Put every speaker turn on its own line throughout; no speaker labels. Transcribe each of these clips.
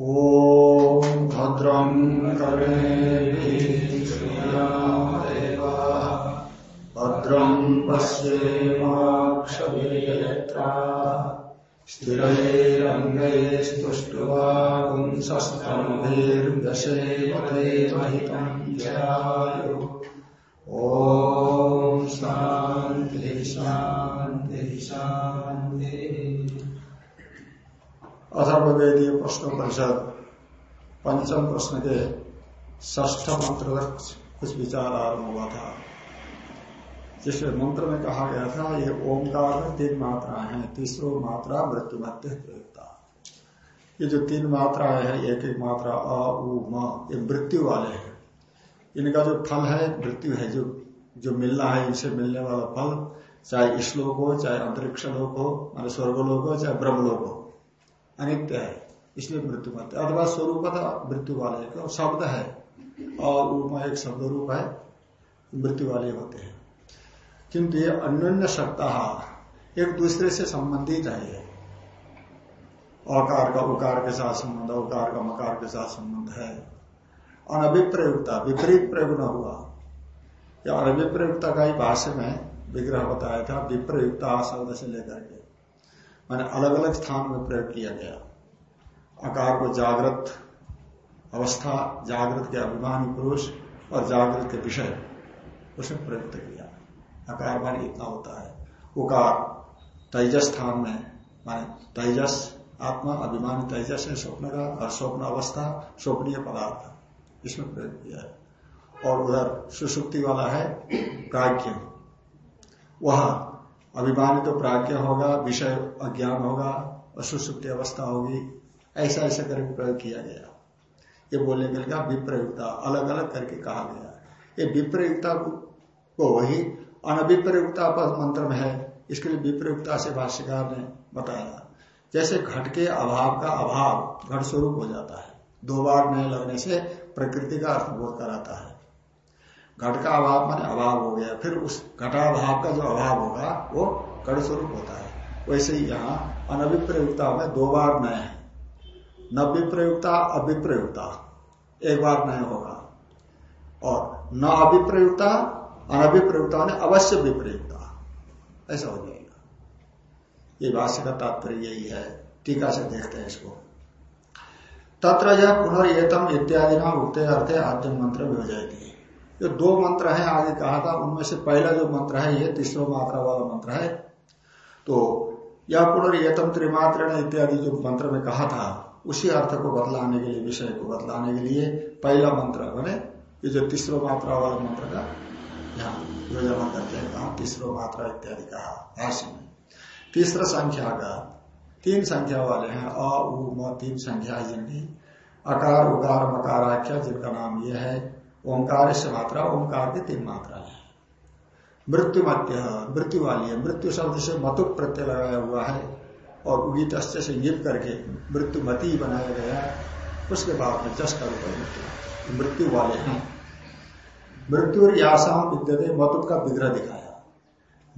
ॐ भद्रं कर्णेभिः भद्रं पश्येमाक्षभिर्यत्रा स्थिरैरङ्गैस्तुष्ट्वागुंसस्तम्भिर्दशेवदैर्महितं जयायु। ॐ शान्तिः। शान्तिः अथर्ववेदीय प्रश्न परिषद पंचम प्रश्न के ष्ठ मंत्र तक कुछ विचार आरंभ हुआ था। जिसमें मंत्र में कहा गया था, ये ओंकार में तीन मात्राएँ हैं, तीसरो मात्रा मृत्यु प्रयुक्ता ये जो तीन मात्राएँ हैं, एक एक मात्रा अ, उ, म, ये मृत्यु वाले हैं। इनका जो फल है, मृत्यु है, जो जो मिलना है, इनसे मिलने वाला फल, चाहे इसलोक हो, चाहे अंतरिक्ष लोक हो, मान स्वर्गलोक हो, चाहे ब्रह्मलोक हो। अनित्य है, इसलिए मृत्यु मत अथवा स्वरूप मृत्यु वाले क्यों शब्द है, और उमा एक शब्द रूप है, मृत्यु वाले होते हैं। किंतु ये अन्योन्य सत्ता एक दूसरे से संबंधित है ये। अकार का, उकार के साथ संबंध, उकार का, मकार के साथ संबंध है। अनभिप्रयुक्ता, विपरीत प्रयोग न हुआ। या अनभिप्रयुक्ता का ही भाष्य में विग्रह बताया था, विप्रयुक्ता शब्द से लेकर के। मैंने अलग अलग स्थान में प्रयोग किया गया। आकार को जागृत, अवस्था, जागृत के अभिमानी पुरुष और जागृत के विषय, उसमें प्रयुक्त किया। आकार मान इतना होता है। उकार, तेजस स्थान में माने तेजस, आत्मा, अभिमान तेजस है, स्वप्न का और स्वप्न अवस्था, स्वप्नीय पदार्थ। इसमें प्रयोग किया है। और उधर सुसुप्ति वाला है प्राज्ञ वह अभिमानी तो प्राज्ञ होगा, विषय अज्ञान होगा और सुसुप्ति अवस्था होगी, ऐसा ऐसा करके प्रयोग किया गया। ये बोलने के लिए विप्रयुक्ता अलग अलग करके कहा गया। ये विप्रयुक्ता को वही अनभिप्रयुक्ता मंत्र में है, इसके लिए विप्रयुक्ता से भाष्यकार ने बताया। जैसे घट के अभाव का अभाव, घट स्वरूप हो जाता है। दो बार नए लगने से प्रकृति का अर्थबोध कराता है। घट का अभाव माने अभाव हो गया। फिर उस घटाभाव का जो अभाव होगा, वो घट स्वरूप होता है। वैसे ही यहाँ अनभिप्रयुक्ता में दो बार नए है। न विप्रयुक्ता अभिप्रयुक्ता, एक बार नए होगा। और न अभिप्रयुक्ता, अनभिप्रयुक्ता ने अवश्य विप्रयुक्ता। ऐसा हो जाएगा। ये भाष्य का तात्पर्य यही है। टीका से देखते हैं इसको। तत्र यह पुनर्तम इत्यादि नाम उगते अर्थ आद्य मंत्र भी हो जाएगी जो दो मंत्र है आगे कहा था, उनमें से पहला जो मंत्र है, ये तीसरो मात्रा वाला मंत्र है। तो यह पुनर्यतम त्रिमात्र इत्यादि जो मंत्र में कहा था, उसी अर्थ को बदलाने के लिए, विषय को बदलाने के लिए पहला मंत्र बने ये जो तीसरो मात्रा वाला मंत्र का, यहाँ योजना हैं कहा तीसरो मात्रा इत्यादि कहा, भाष्य में। तीसरा संख्या का, तीन संख्या वाले हैं, अ, उ, म, तीन संख्या जिनकी। अकार उकार मकार आख्या जिनका नाम यह है। ओंकार से मात्रा, ओंकार की तीन मात्रा है। मृत्यु मध्य, मृत्यु वाली है। मृत्यु शब्द से मतुक प्रत्यय लगाया हुआ है और उगित से गिर करके मृत्यु मती बनाया गया उसके बाद में जस का रूप मृत्यु। मृत्यु वाले हैं। मृत्यु यासाम विद्यते, मतुक का विग्रह दिखाया।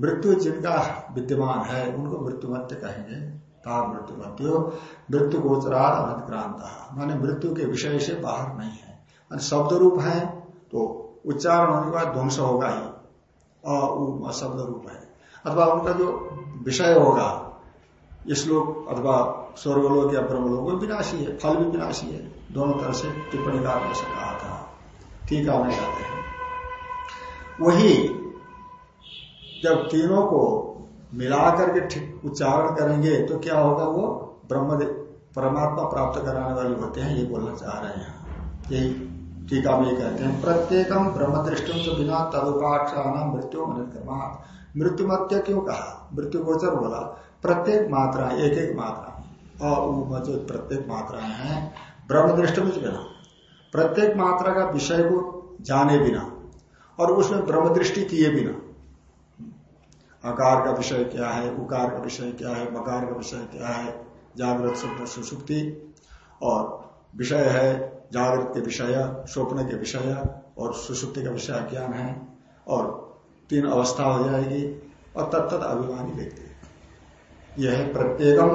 मृत्यु जिनका विद्यमान है, उनको मृत्यु मत्य कहेंगे। मृत्यु मत्यो मृत्यु गोचरात अनंतक्रांत माने मृत्यु के विषय से बाहर नहीं है। शब्द रूप है तो उच्चारण होने के बाद ध्वंस होगा ही, अ शब्द रूप है। अथवा उनका जो विषय होगा श्लोक अथवा स्वर्गलोक या ब्रह्मलोक, वो विनाशी है, फल भी विनाशी है। दोनों तरह से टिप्पणी कार से कहा था। ठीक आने जाते हैं। वही जब तीनों को मिला करके ठीक उच्चारण करेंगे तो क्या होगा वो ब्रह्म परमात्मा प्राप्त कराने वाले होते हैं, ये बोलना चाह रहे हैं। यही टीका में कहते हैं प्रत्येकम ब्रह्म दृष्टि से बिना तदुपाख्यान मृत्यु अनिर्गमात मृत्यु मत्य क्यों कहा? मृत्यु गोचर बोला, प्रत्येक मात्रा एक एक मात्रा। और जो प्रत्येक मात्रा है ब्रह्म दृष्टि में बिना प्रत्येक मात्रा का विषय को जाने बिना और उसमें ब्रह्म दृष्टि किए बिना। आकार का विषय क्या है, उकार का विषय क्या है, मकार का विषय क्या है, जागृत स्वप्न सुसुप्ति और विषय है जागृत के विषय, स्वप्न के विषय और सुसुप्ति का विषय ज्ञान है और तीन अवस्था हो जाएगी और तत्त अभिमानी व्यक्ति। यह है प्रत्येकम।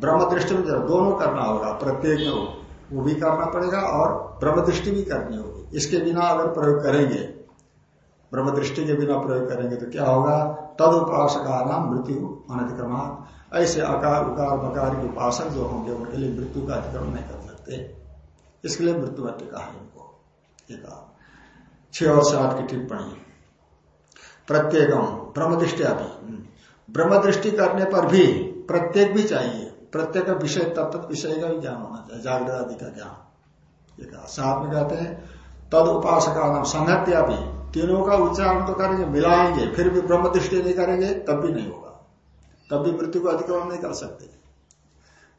ब्रह्म दृष्टि में दोनों करना होगा, प्रत्येक में वो भी करना पड़ेगा और ब्रह्म दृष्टि भी करनी होगी। इसके बिना अगर प्रयोग करेंगे ब्रह्म दृष्टि के बिना प्रयोग करेंगे तो क्या होगा? तद उपासका नाम मृत्यु अनतिक्रमान ऐसे आकार उकार बकार के उपासक जो होंगे, उनके लिए मृत्यु का अतिक्रमण नहीं कर सकते। इसके लिए मृत्यु कहा इनको एक छह और सात की टिप्पणी। प्रत्येकम ब्रह्म दृष्टि भी ब्रह्म दृष्टि करने पर भी प्रत्येक भी चाहिए। प्रत्येक विषय तत्त विषय का भी ज्ञान होना चाहिए। जागृत आदि का ज्ञान। ये साथ में कहते हैं, तद उपासका नाम संहत्या भी। तीनों का उच्चारण तो करेंगे, मिलाएँगे, फिर भी ब्रह्म दृष्टि नहीं करेंगे, तब भी नहीं होगा। तब भी मृत्यु को अतिक्रमण नहीं कर सकते।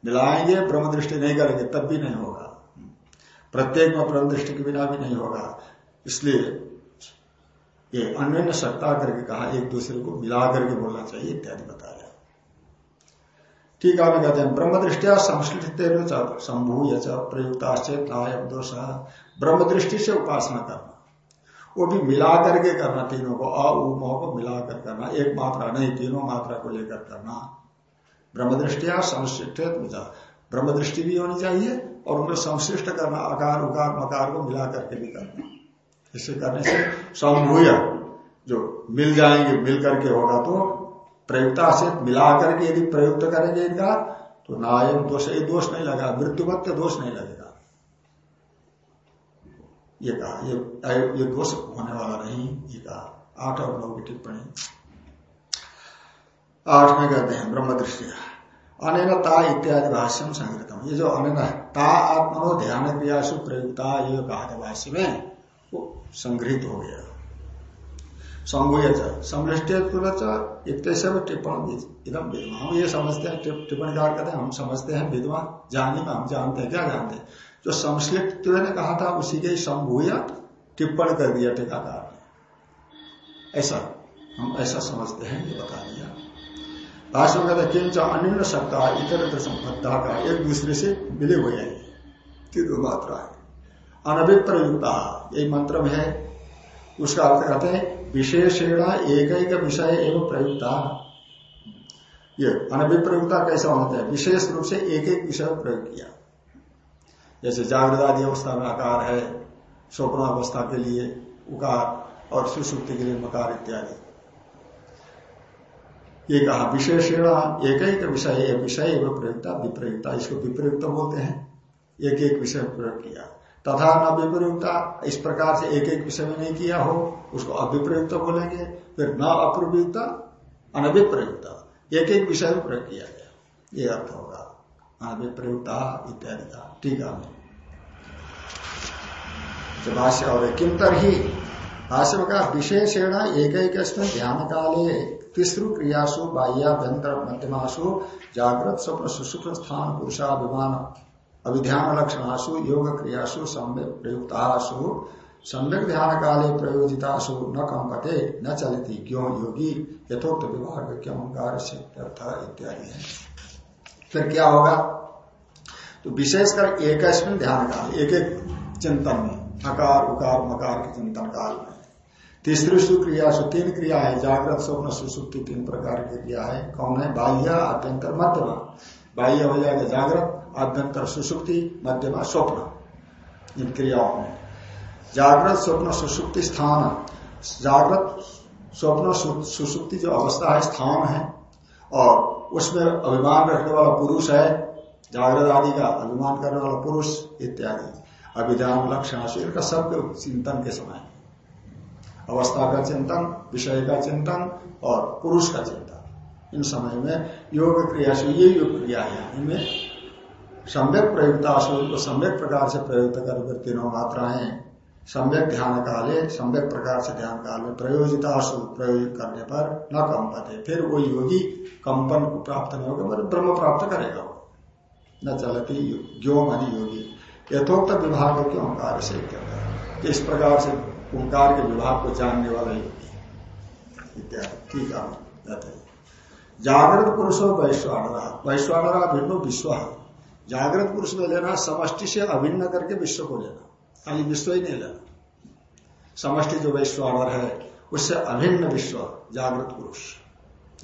मिलाएँगे ब्रह्म दृष्टि नहीं करेंगे, तब भी नहीं होगा। प्रत्येक में ब्रह्म दृष्टि के बिना भी नहीं होगा। इसलिए ये अन्य सत्ता करके कहा, एक दूसरे को मिला करके बोलना चाहिए, इत्यादि बताया। ठीक है कहते हैं ब्रह्म दृष्टिया संश्लिष्ट शंभु प्रयुक्ताश्चेत नायक दोष। ब्रह्म दृष्टि से उपासना करना। वो भी मिला करके करना, तीनों को अ, उ को मिलाकर करना, एक मात्रा नहीं, तीनों मात्रा को लेकर करना। ब्रह्म दृष्टिया संश्लिष्ट ब्रह्म दृष्टि भी होनी चाहिए और उनको संश्लिष्ट करना, आकार, उकार, मकार को मिला करके भी करना इसे करने से समूह जो मिल जाएँगे, मिल करके होगा तो प्रयुक्ता से मिला करके यदि प्रयुक्त करेंगे इनका तो नायम दोष, ये दोष नहीं लगा मृत्युवत दोष नहीं लगेगा। ये कहा, ये ये दोष होने वाला नहीं, ये कहा। आठ और नौ की टिप्पणी। आठ में कहते हैं ब्रह्म दृष्टि अन ता इत्यादि भाष्यम संग्रतम ये जो अन ता आत्मनो ध्यान क्रियासु प्रयुक्ता ये कहा था भाष्य में वो संग्रहित हो गया टिप्पण हम ये समझते हैं टिप्पणीकार कहते हैं, हम समझते हैं विद्वान जानने में हम जानते हैं, क्या जानते हैं? जो संश्लिष्ट ने कहा था, उसी के संभूय टिप्पण कर दिया टीकाकार ने। ऐसा, हम ऐसा समझते हैं, ये बता दिया। भाषण में कहते किंच अन्य सत्ता इतर संबद्धा का एक दूसरे से मिले हुए हैं। तीव्र मात्रा है। अनभिप्रयुक्ता यही मंत्र में है। उसका अर्थ कहते हैं, विशेषण एक एक विषय एवं प्रयुक्ता। ये अनभिप्रयुक्ता कैसा होता है? विशेष रूप से एक एक विषय प्रयोग किया। जैसे जागृत आदि अवस्था में आकार है स्वप्न अवस्था के लिए उकार और सुसुप्ति के लिए मकार इत्यादि। ये कहा विशेषण एक एक विषय विषय एवं प्रयुक्ता, विप्रयुक्ता। इसको विप्रयुक्त बोलते हैं। एक एक विषय प्रयोग किया। तथा न विप्रयुक्ता, इस प्रकार से एक एक विषय में नहीं किया हो, उसको अभिप्रयुक्त बोलेंगे। फिर न अप्रयुक्ता अनभिप्रयुक्ता एक एक विषय में प्रयोग किया गया। ये अर्थ होगा। अनभिप्रयुक्ता इत्यादि का। ठीक है। भाष्य और किंतर ही भाष्य का विशेषण एक एक ध्यान काले तीसरु क्रियासु बाह्याभ्यंतर मध्यमासु जागृत स्वप्न सुसुप्त स्थान पुरुषाभिमान, अभिध्यान लक्षणासु, योग क्रियासु, सम्यक प्रयुक्तासु, सम्यक ध्यान काले प्रयोजितासु, न कंपते न चलती, क्यों योगी, यथोक्त विभाग क्यों कार्य इत्यादि है। फिर क्या होगा? तो विशेषकर एक ध्यान काल एक एक चिंतन में अकार उकार, मकार के चिंतन काल में। तीसरी सुक्रिया, सु तीन क्रिया है, जागृत स्वप्न, सुसुप्ति तीन प्रकार की क्रिया है। कौन है? बाह्य आभ्यंतर मध्यमा। बाह्य हो जाएगा जागृत आभ्यंतर सुसुप्ति, मध्यमा, स्वप्न। इन क्रियाओं में। जागृत, स्वप्न, सुसुप्ति, स्थान। जागृत, स्वप्न सुसुप्ति जो अवस्था है, स्थान है। और उसमें अभिमान रखने वाला पुरुष है, जागृत आदि का अभिमान करने वाला पुरुष, इत्यादि। अभिधान, लक्षण का सब चिंतन के समय। अवस्था का चिंतन, विषय का चिंतन और पुरुष का चिंतन। इन समय में योग क्रिया से ये योग क्रिया है। इनमें सम्यक प्रयुक्त अशोक को सम्यक प्रकार से प्रयुक्त कर तीनों मात्राएँ सम्यक ध्यान काले, सम्यक प्रकार से ध्यान काल में प्रयोजिता प्रयोग करने पर न कंपते। फिर वो योगी कंपन को प्राप्त नहीं होगा मतलब ब्रह्म प्राप्त करेगा वो। न चलती ज्ञो मनी योगी। यथोक्त विभाग के ओंकार से कहता इस प्रकार से ओंकार के विभाग को जानने वाला योगी इत्यादि ठीक है जागृत पुरुषो वैश्वानरा। वैश्वानरा भिन्नो विश्व जागृत पुरुष में लेना, समष्टि से अभिन्न करके विश्व को लेना। खाली विश्व ही नहीं लेना। समष्टि जो वैश्वावर है, उससे अभिन्न विश्व, जागृत पुरुष।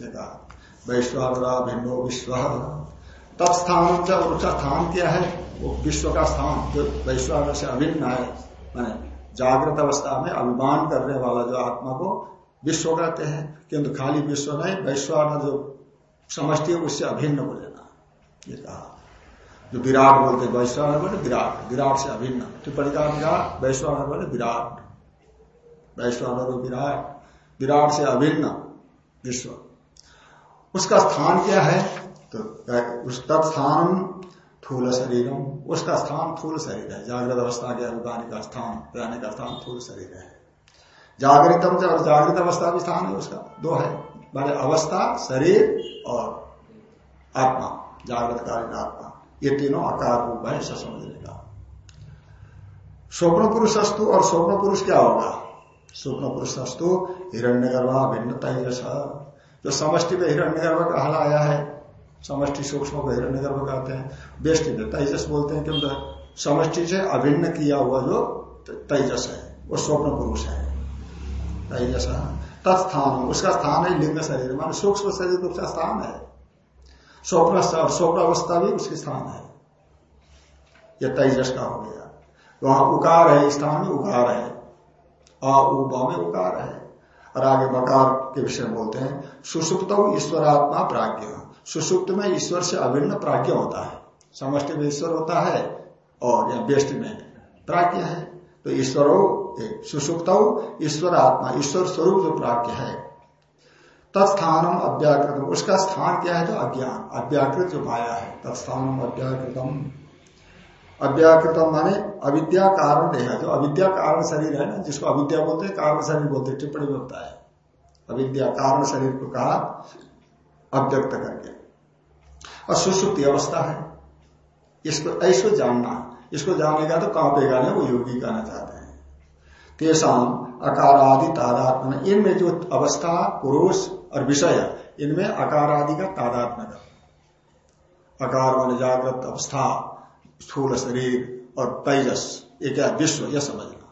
कहा। वैश्वावरा भिन्नो विश्व तत्स्थान और उसका स्थान क्या है? वो विश्व का स्थान, जो वैश्वान से अभिन्न है, मैंने जागृत अवस्था में अभिमान करने वाला जो आत्मा को विश्व कहते हैं, किंतु खाली विश्व नहीं वैश्वान जो समष्टि है उससे अभिन्न को लेना ये कहा। जो विराट बोलते वैश्वान बोले विराट विराट से अभिन्न। टिप्पणी का विराट वैश्वान बोले विराट। वैश्वान विराट विराट से अभिन्न विश्व। उसका स्थान क्या है? तो उसका स्थान थूल शरीरम उसका स्थान थूल शरीर है। जागृत अवस्था के अनुदानी का स्थान, रहने का स्थान थूल शरीर है। जागृतम और जागृत अवस्था भी स्थान है, उसका दो है। बड़े अवस्था, शरीर और आत्मा, जागृत कालीन आत्मा। ये तीनों आकार रूप है ऐसा समझने का स्वप्न पुरुष अस्तु और स्वप्न पुरुष क्या होगा? स्वप्न पुरुष अस्तु, हिरण्य गर्भा भिन्न तेजस जो समष्टि में हिरण्य गर्भ कहलाया है समष्टि सूक्ष्म को हिरण्य गर्भ कहते हैं। बेष्टि में तेजस बोलते हैं क्योंकि समष्टि से अभिन्न किया हुआ जो तेजस है, वो स्वप्न पुरुष है। तेजस तत्स्थान, उसका स्थान है लिंग शरीर, मान सूक्ष्म शरीर उसका स्थान है। स्वप्न स्वप्न अवस्था भी उसके स्थान है। यह तेजस का हो गया। वहाँ उकार है स्थान में उकार है। आ में उकार है। और आगे बकार के विषय में बोलते हैं, सुसुप्त ईश्वरात्मा प्राज्ञ। सुसुप्त में ईश्वर से अभिन्न प्राज्ञ होता है। समष्टि में ईश्वर होता है और या बेस्ट में प्राज्ञ है। तो ईश्वर सुसुप्त ईश्वर आत्मा, ईश्वर स्वरूप जो प्राज्ञ है। तत्स्थानम अव्याकृतम। उसका स्थान क्या है? तो अज्ञान। अव्याकृत जो माया है। तत्स्थानम अव्याकृतम। अव्याकृतम माने अविद्या कारण देह जो अविद्या कारण शरीर है ना, जिसको अविद्या बोलते हैं, कारण शरीर बोलते टिप्पणी में होता है। अविद्या कारण शरीर को कहा, अव्यक्त करके। और सुसुप्ति अवस्था है। इसको ऐसो जानना, इसको जानेगा तो कांपेगा नहीं, वो योगी कहना चाहते हैं। तेसाम अकार आदि तादात्म इनमें जो अवस्था, पुरुष और विषय, इनमें अकार आदि का तादात्म कर अकार मान जागृत अवस्था, स्थूल शरीर और तेजस एक विश्व, यह समझना।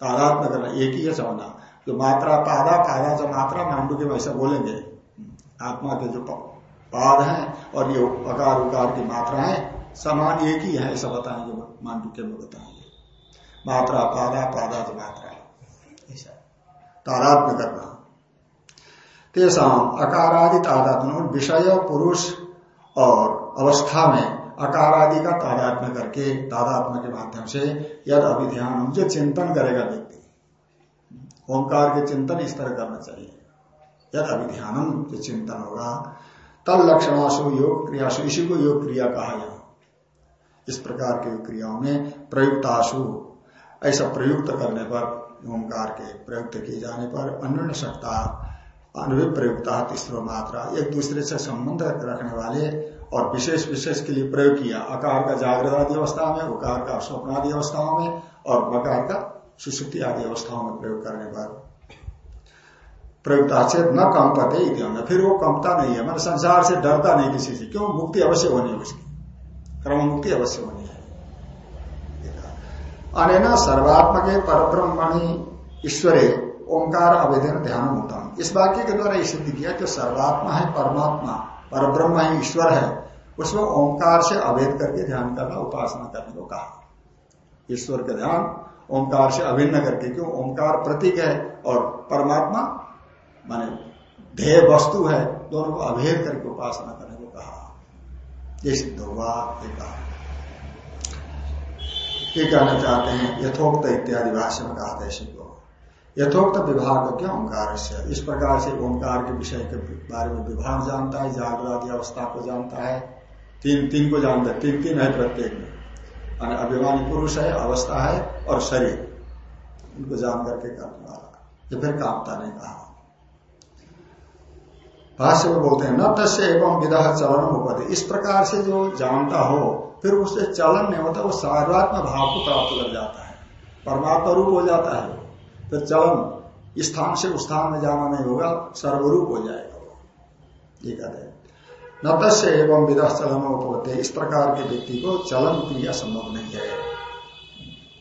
तादात्म करना, एक ही समझना। जो मात्रा, तादा तादा जो मात्रा, मांडू के वैसे बोलेंगे, आत्मा के जो पाद हैं और ये अकार उकार की मात्रा है। समान एक ही है, ऐसा बताएँगे मांडू के में बताएँगे। मात्रा पादा पादा जो मात्रा है। ऐसा। तादात्म्य करना। तेसाम अकारादि तादात्म विषय, पुरुष और अवस्था में अकारादि का तादात्म्य करके, तादात्म्य के माध्यम से यद अभिध्यान जो चिंतन करेगा व्यक्ति। ओंकार के चिंतन इस तरह करना चाहिए। यद अभिध्यानम जो चिंतन होगा तल लक्षणाशु योग क्रियाशु, इसी को योग क्रिया कहा यहाँ। इस प्रकार के क्रियाओं में प्रयुक्ताशु, ऐसा प्रयुक्त करने पर, ओंकार के प्रयुक्त किए जाने पर, अन्य सकता अनुप्रयुक्ता तीसरो मात्रा, एक दूसरे से संबंध रखने वाले और विशेष विशेष के लिए प्रयोग किया। आकार का जागृत आदि अवस्था में, उकार का स्वप्न आदि अवस्थाओं में और मकार का सुशुक्ति आदि अवस्थाओं में प्रयोग करने पर। प्रयुक्ता से न कंपते इतिहान फिर वो कंपता नहीं है मतलब संसार से डरता नहीं किसी से। क्यों? मुक्ति अवश्य होनी है उसकी। क्रम मुक्ति अवश्य होनी है। अनेना सर्वात्मक परब्रह्मणि ईश्वरे, ओंकार अवेदन ध्यान होता इस वाक्य के द्वारा ये सिद्ध किया जो सर्वात्मा है परमात्मा, परब्रह्म है ईश्वर है उसमें ओंकार से अवेद करके ध्यान करना, उपासना करने को कहा। ईश्वर का ध्यान, ओंकार से अभिन्न करके, क्यों? ओंकार प्रतीक है और परमात्मा माने ध्येय वस्तु है, दोनों को अभेद करके उपासना करने को कहा। ये सिद्ध हुआ ये कहा। ये कहना चाहते हैं, यथोक्त इत्यादि भाषा में कहा था इसी को। यथोक्त विभाग क्या ओंकार से इस प्रकार से ओंकार के विषय के बारे में विभाग जानता है, जागृति अवस्था को जानता है। तीन तीन को जानता है। तीन तीन है प्रत्येक में। अभिमानी पुरुष है, अवस्था है और शरीर। इनको जान करके करने वाला। ये फिर कामता ने कहा। भाष्य में बोलते हैं, न तस्य एवं विधा चलन उपति इस प्रकार से जो जानता हो, फिर उससे चलन नहीं होता, वो सर्वात्म भाव को प्राप्त कर जाता है। परमात्मा रूप हो जाता है फिर चलन स्थान से उस स्थान में जाना नहीं होगा, सर्वरूप हो जाएगा वो। ये कहते हैं। न तस्य एवं विधा चलन उपते इस प्रकार के व्यक्ति को चलन क्रिया संभव नहीं है।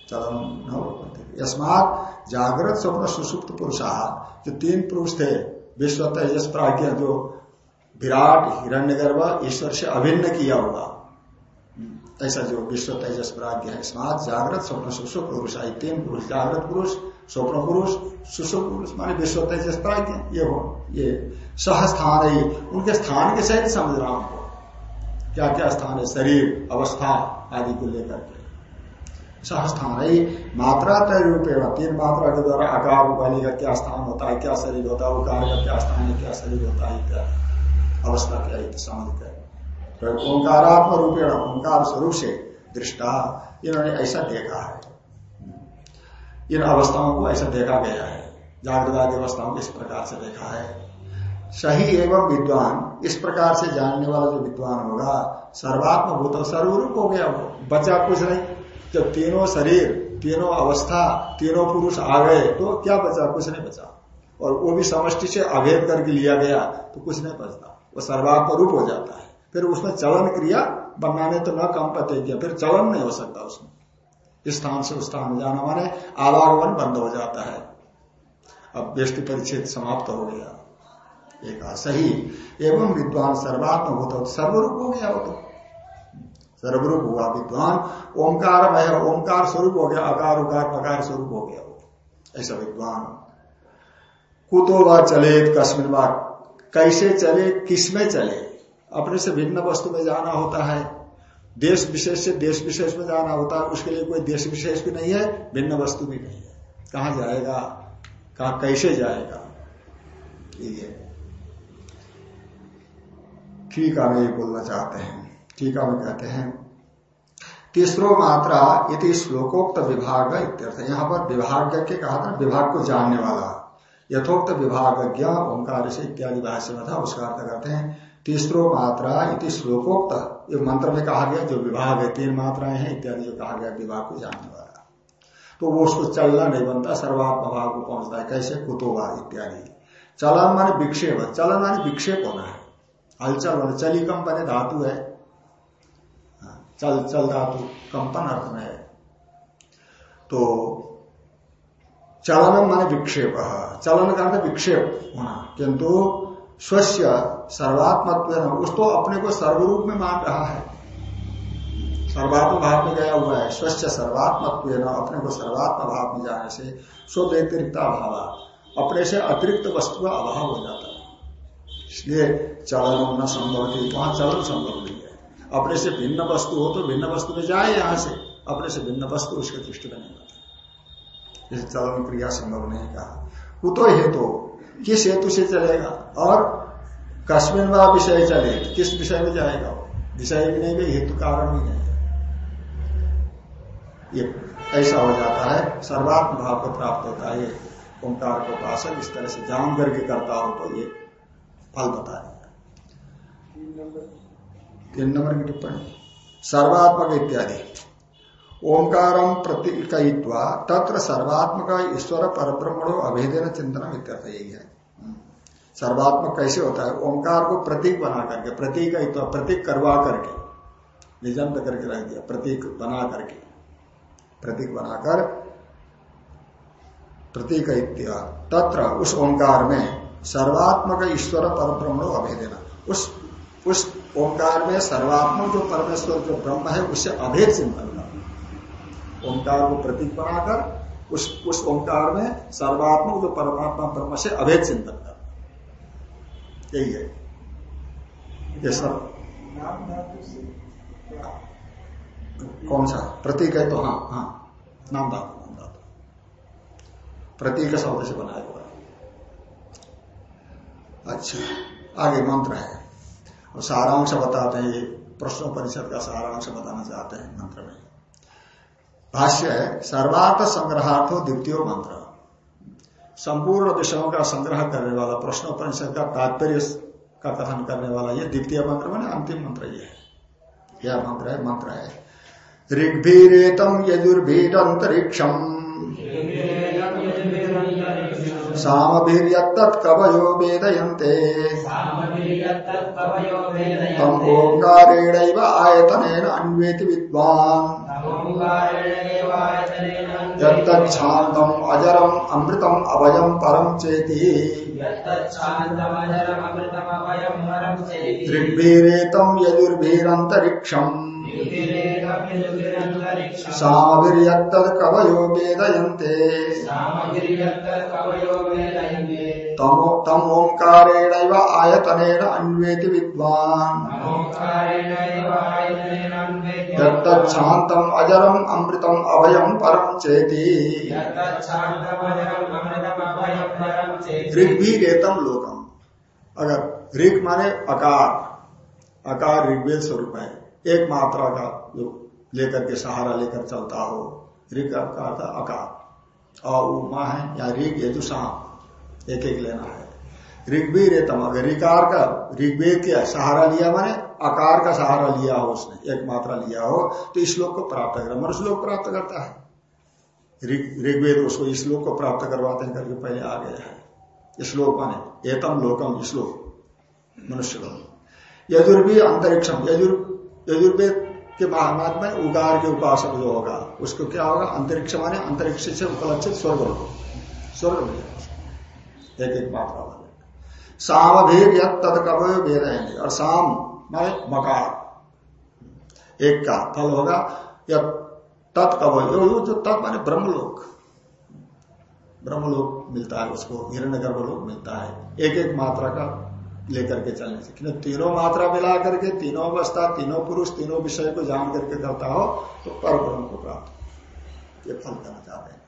चलन न यस्मात जागृत स्वप्न सुसुप्त पुरुषा। जो तीन पुरुष थे विश्व तेजस प्राज्ञा जो विराट हिरण्यगर्भ ईश्वर से अभिन्न किया हुआ ऐसा जो विश्व तेजस प्राज्ञ है। स्मार्ट, जागृत, स्वप्न सुसु पुरुष आई तीन पुरुष जागृत, पुरुष, स्वप्न पुरुष सुसु पुरुष, माने विश्व तेजस प्राज्ञ। ये हो ये सह स्थान है उनके स्थान के सहित समझ रहा हूँ। क्या क्या स्थान है? शरीर, अवस्था आदि को लेकर के। सह स्थान है मात्रा तय रूप तीन मात्रा के द्वारा आकार उपाधि का क्या स्थान होता है, क्या शरीर होता है, उकार का क्या स्थान है, क्या शरीर होता है, क्या अवस्था क्या है समझ कर तो ओंकारात्म रूपेण ओंकार स्वरूप से दृष्टा, इन्होंने ऐसा देखा है। इन अवस्थाओं को ऐसा देखा गया है। जागृत अवस्थाओं को इस प्रकार से देखा है। सही एवं विद्वान, इस प्रकार से जानने वाला जो विद्वान होगा सर्वात्म भूत सर्वरूप हो गया वो बचा कुछ नहीं। जब तीनों शरीर, तीनों अवस्था, तीनों पुरुष आ गए तो क्या बचा? कुछ नहीं बचा। और वो भी समष्टि से अभेद करके लिया गया तो कुछ नहीं बचता। वो सर्वात्म रूप हो जाता है। फिर उसमें चलन क्रिया बनाने तो न कम पते किया, फिर चलन नहीं हो सकता उसमें। इस स्थान से उस स्थान जाना माने आवागमन बंद हो जाता है। अब व्यष्टि परिच्छेद समाप्त हो गया। एक सही। एवं विद्वान सर्वात्म होता सर्वरूप हो गया वो तो। सर्वरूप हुआ, विद्वान। ओंकार में ओंकार स्वरूप हो गया, अकार, उकार पकार स्वरूप हो गया वो। ऐसा विद्वान। कुतो व चले कश्मीर कस्मिन कैसे चले किसमें चले? अपने से भिन्न वस्तु में जाना होता है। देश विशेष से देश विशेष में जाना होता है, उसके लिए कोई देश विशेष भी नहीं है, भिन्न वस्तु भी नहीं है। कहा जाएगा? कहा कैसे जाएगा? ठीक है। ठीक है मैं ये बोलना चाहते हैं। ठीक है मैं कहते हैं। तीसरो मात्रा यदि श्लोकोक्त विभाग इत्यर्थ। यहाँ पर विभाग के कहा था विभाग को जानने वाला। यथोक्त विभाग ओंकार से इत्यादि भाष्य में था उसका अर्थ करते हैं। तीसरो मात्रा इति श्लोकोक्त ये मंत्र में कहा गया जो विभाग है तीन मात्राएँ हैं इत्यादि जो कहा गया विभाग को जानने वाला। तो वो उसको चलना नहीं बनता सर्वात्म भाव को पहुँचता है कैसे? कुतोबा इत्यादि। चलन माने विक्षेप चलन माने विक्षेप होना है। हलचल होना चली कंपन धातु है हाँ, चल चल धातु कंपन अर्थ में है। तो चलन माने विक्षेप। चलन का विक्षेप होना। किंतु स्वस्य सर्वात्मत्व उस तो अपने को सर्वरूप में मान रहा है। सर्वात्म भाव में गया हुआ है। स्वच्छ सर्वात्मत्व अपने को सर्वात्म भाव में जाने से स्व व्यतिरिक्ता भाव अपने से अतिरिक्त वस्तु का अभाव हो जाता है। इसलिए चलन न संभव थी वहाँ चलन संभव नहीं है। अपने से भिन्न वस्तु हो तो भिन्न वस्तु में जाए यहाँ से। अपने से भिन्न वस्तु उसके दृष्टि में नहीं होती। इस चलन क्रिया संभव नहीं कहा। कुतो हेतु किस हेतु से चलेगा? और कश्मीर व विषय चले किस विषय में जाएगा? विषय भी नहीं गई हेतु कारण भी नहीं। ये ऐसा हो जाता है सर्वात्म भाव को प्राप्त होता है ओंकार को उपासक इस तरह से जान करके करता हो तो ये फल बता तीन नंबर की टिप्पणी। सर्वात्मक इत्यादि। ओंकार प्रतीकयित्वा तत्र सर्वात्मक ईश्वर पर ब्रह्मणो अभेदन चिंतन इत्यर्थ यही है। सर्वात्मक कैसे होता है? ओंकार को प्रतीक बना करके, प्रतीक प्रतीक करवा करके, निजंत करके रख दिया, प्रतीक बना करके। प्रतीक बनाकर प्रतीक तत्र उस ओंकार में सर्वात्मक ईश्वर पर ब्रह्म अभेदेना। उस उस ओंकार में सर्वात्मक जो परमेश्वर, जो ब्रह्म है उससे अभेद चिंतन करना ओंकार को प्रतीक बनाकर, उस उस ओंकार में सर्वात्मक जो परमात्मा, ब्रह्म से अभेद चिंतन करना यही है। ये सब। कौन सा? प्रतीक है तो हाँ हाँ। नाम धातु नाम धातु प्रतीक शब्द से बनाया हुआ है। अच्छा आगे मंत्र है। और सारांश बताते हैं ये प्रश्नों परिषद का सारांश बताना चाहते हैं मंत्र में। भाष्य है सर्वार्थ संग्रहार्थो द्वितीय मंत्र। संपूर्ण विषयों का संग्रह करने वाला प्रश्नोपनिषद का तात्पर्य का कथन करने वाला ये द्वितीय मंत्र मैंने अंतिम मंत्र ये है। यह मंत्र है मंत्र है। ऋग्भीरेतम यजुर्भीरंतरिक्षम सामभिर्यत्तत्कवयो वेदयन्ते। तम ओङ्कारेणैव आयतनेन अन्वेति विद्वान्। यत्तच्छान्तम् अजरम् अमृतम् अभयम् परम् चेति। ऋग्भीरेतम् यजुर्भीरन्तरिक्षम् सामभिर्यत्तत् कवयो वेदयन्ते तम ओंकारेण आयतनेन अन्वेति विद्वान्। यत्तच्छान्तम् अजरम् अमृतम् अभयम् परम् चेति। ऋग भी रेतम लोकम। अगर ऋग माने अकार। अकार ऋग्वेद स्वरूप है। एक मात्रा का जो लेकर के सहारा लेकर चलता हो, ऋग का अकार। अ है, या ऋग यजुषाम एक एक लेना है। ऋग्वीर रेतम अगर ऋकार का, ऋग्वेद के सहारा लिया माने आकार का सहारा लिया हो उसने एक मात्रा लिया हो तो इस श्लोक को प्राप्त कर। मनुष्य लोग प्राप्त करता है। ऋग्वेद उसको इस श्लोक को प्राप्त करवाते हैं, करके पहले आ गया है। श्लोक माने, एतम लोकम श्लोक मनुष्य लोग यजुर्वी अंतरिक्षम, यजुर, यजुर्वेद के महात्मा उगार के उपासक जो होगा, उसको क्या होगा? अंतरिक्ष माने, अंतरिक्ष से उपलक्षित स्वर्ग हो स्वर्ग मिलेगा एक एक मात्रा वाले साम भेद या तत्कवय वेद है और साम माने मकार। एक का फल होगा या। तत्कवय जो तत् माने ब्रह्मलोक। ब्रह्मलोक मिलता है उसको हिरण्य गर्भलोक मिलता है। एक एक मात्रा का लेकर के चलने से। क्योंकि तीनों मात्रा मिला करके, तीनों अवस्था, तीनों पुरुष, तीनों विषय को जान करके करता हो तो पर ब्रह्म को प्राप्त। ये फल करना चाहते हैं।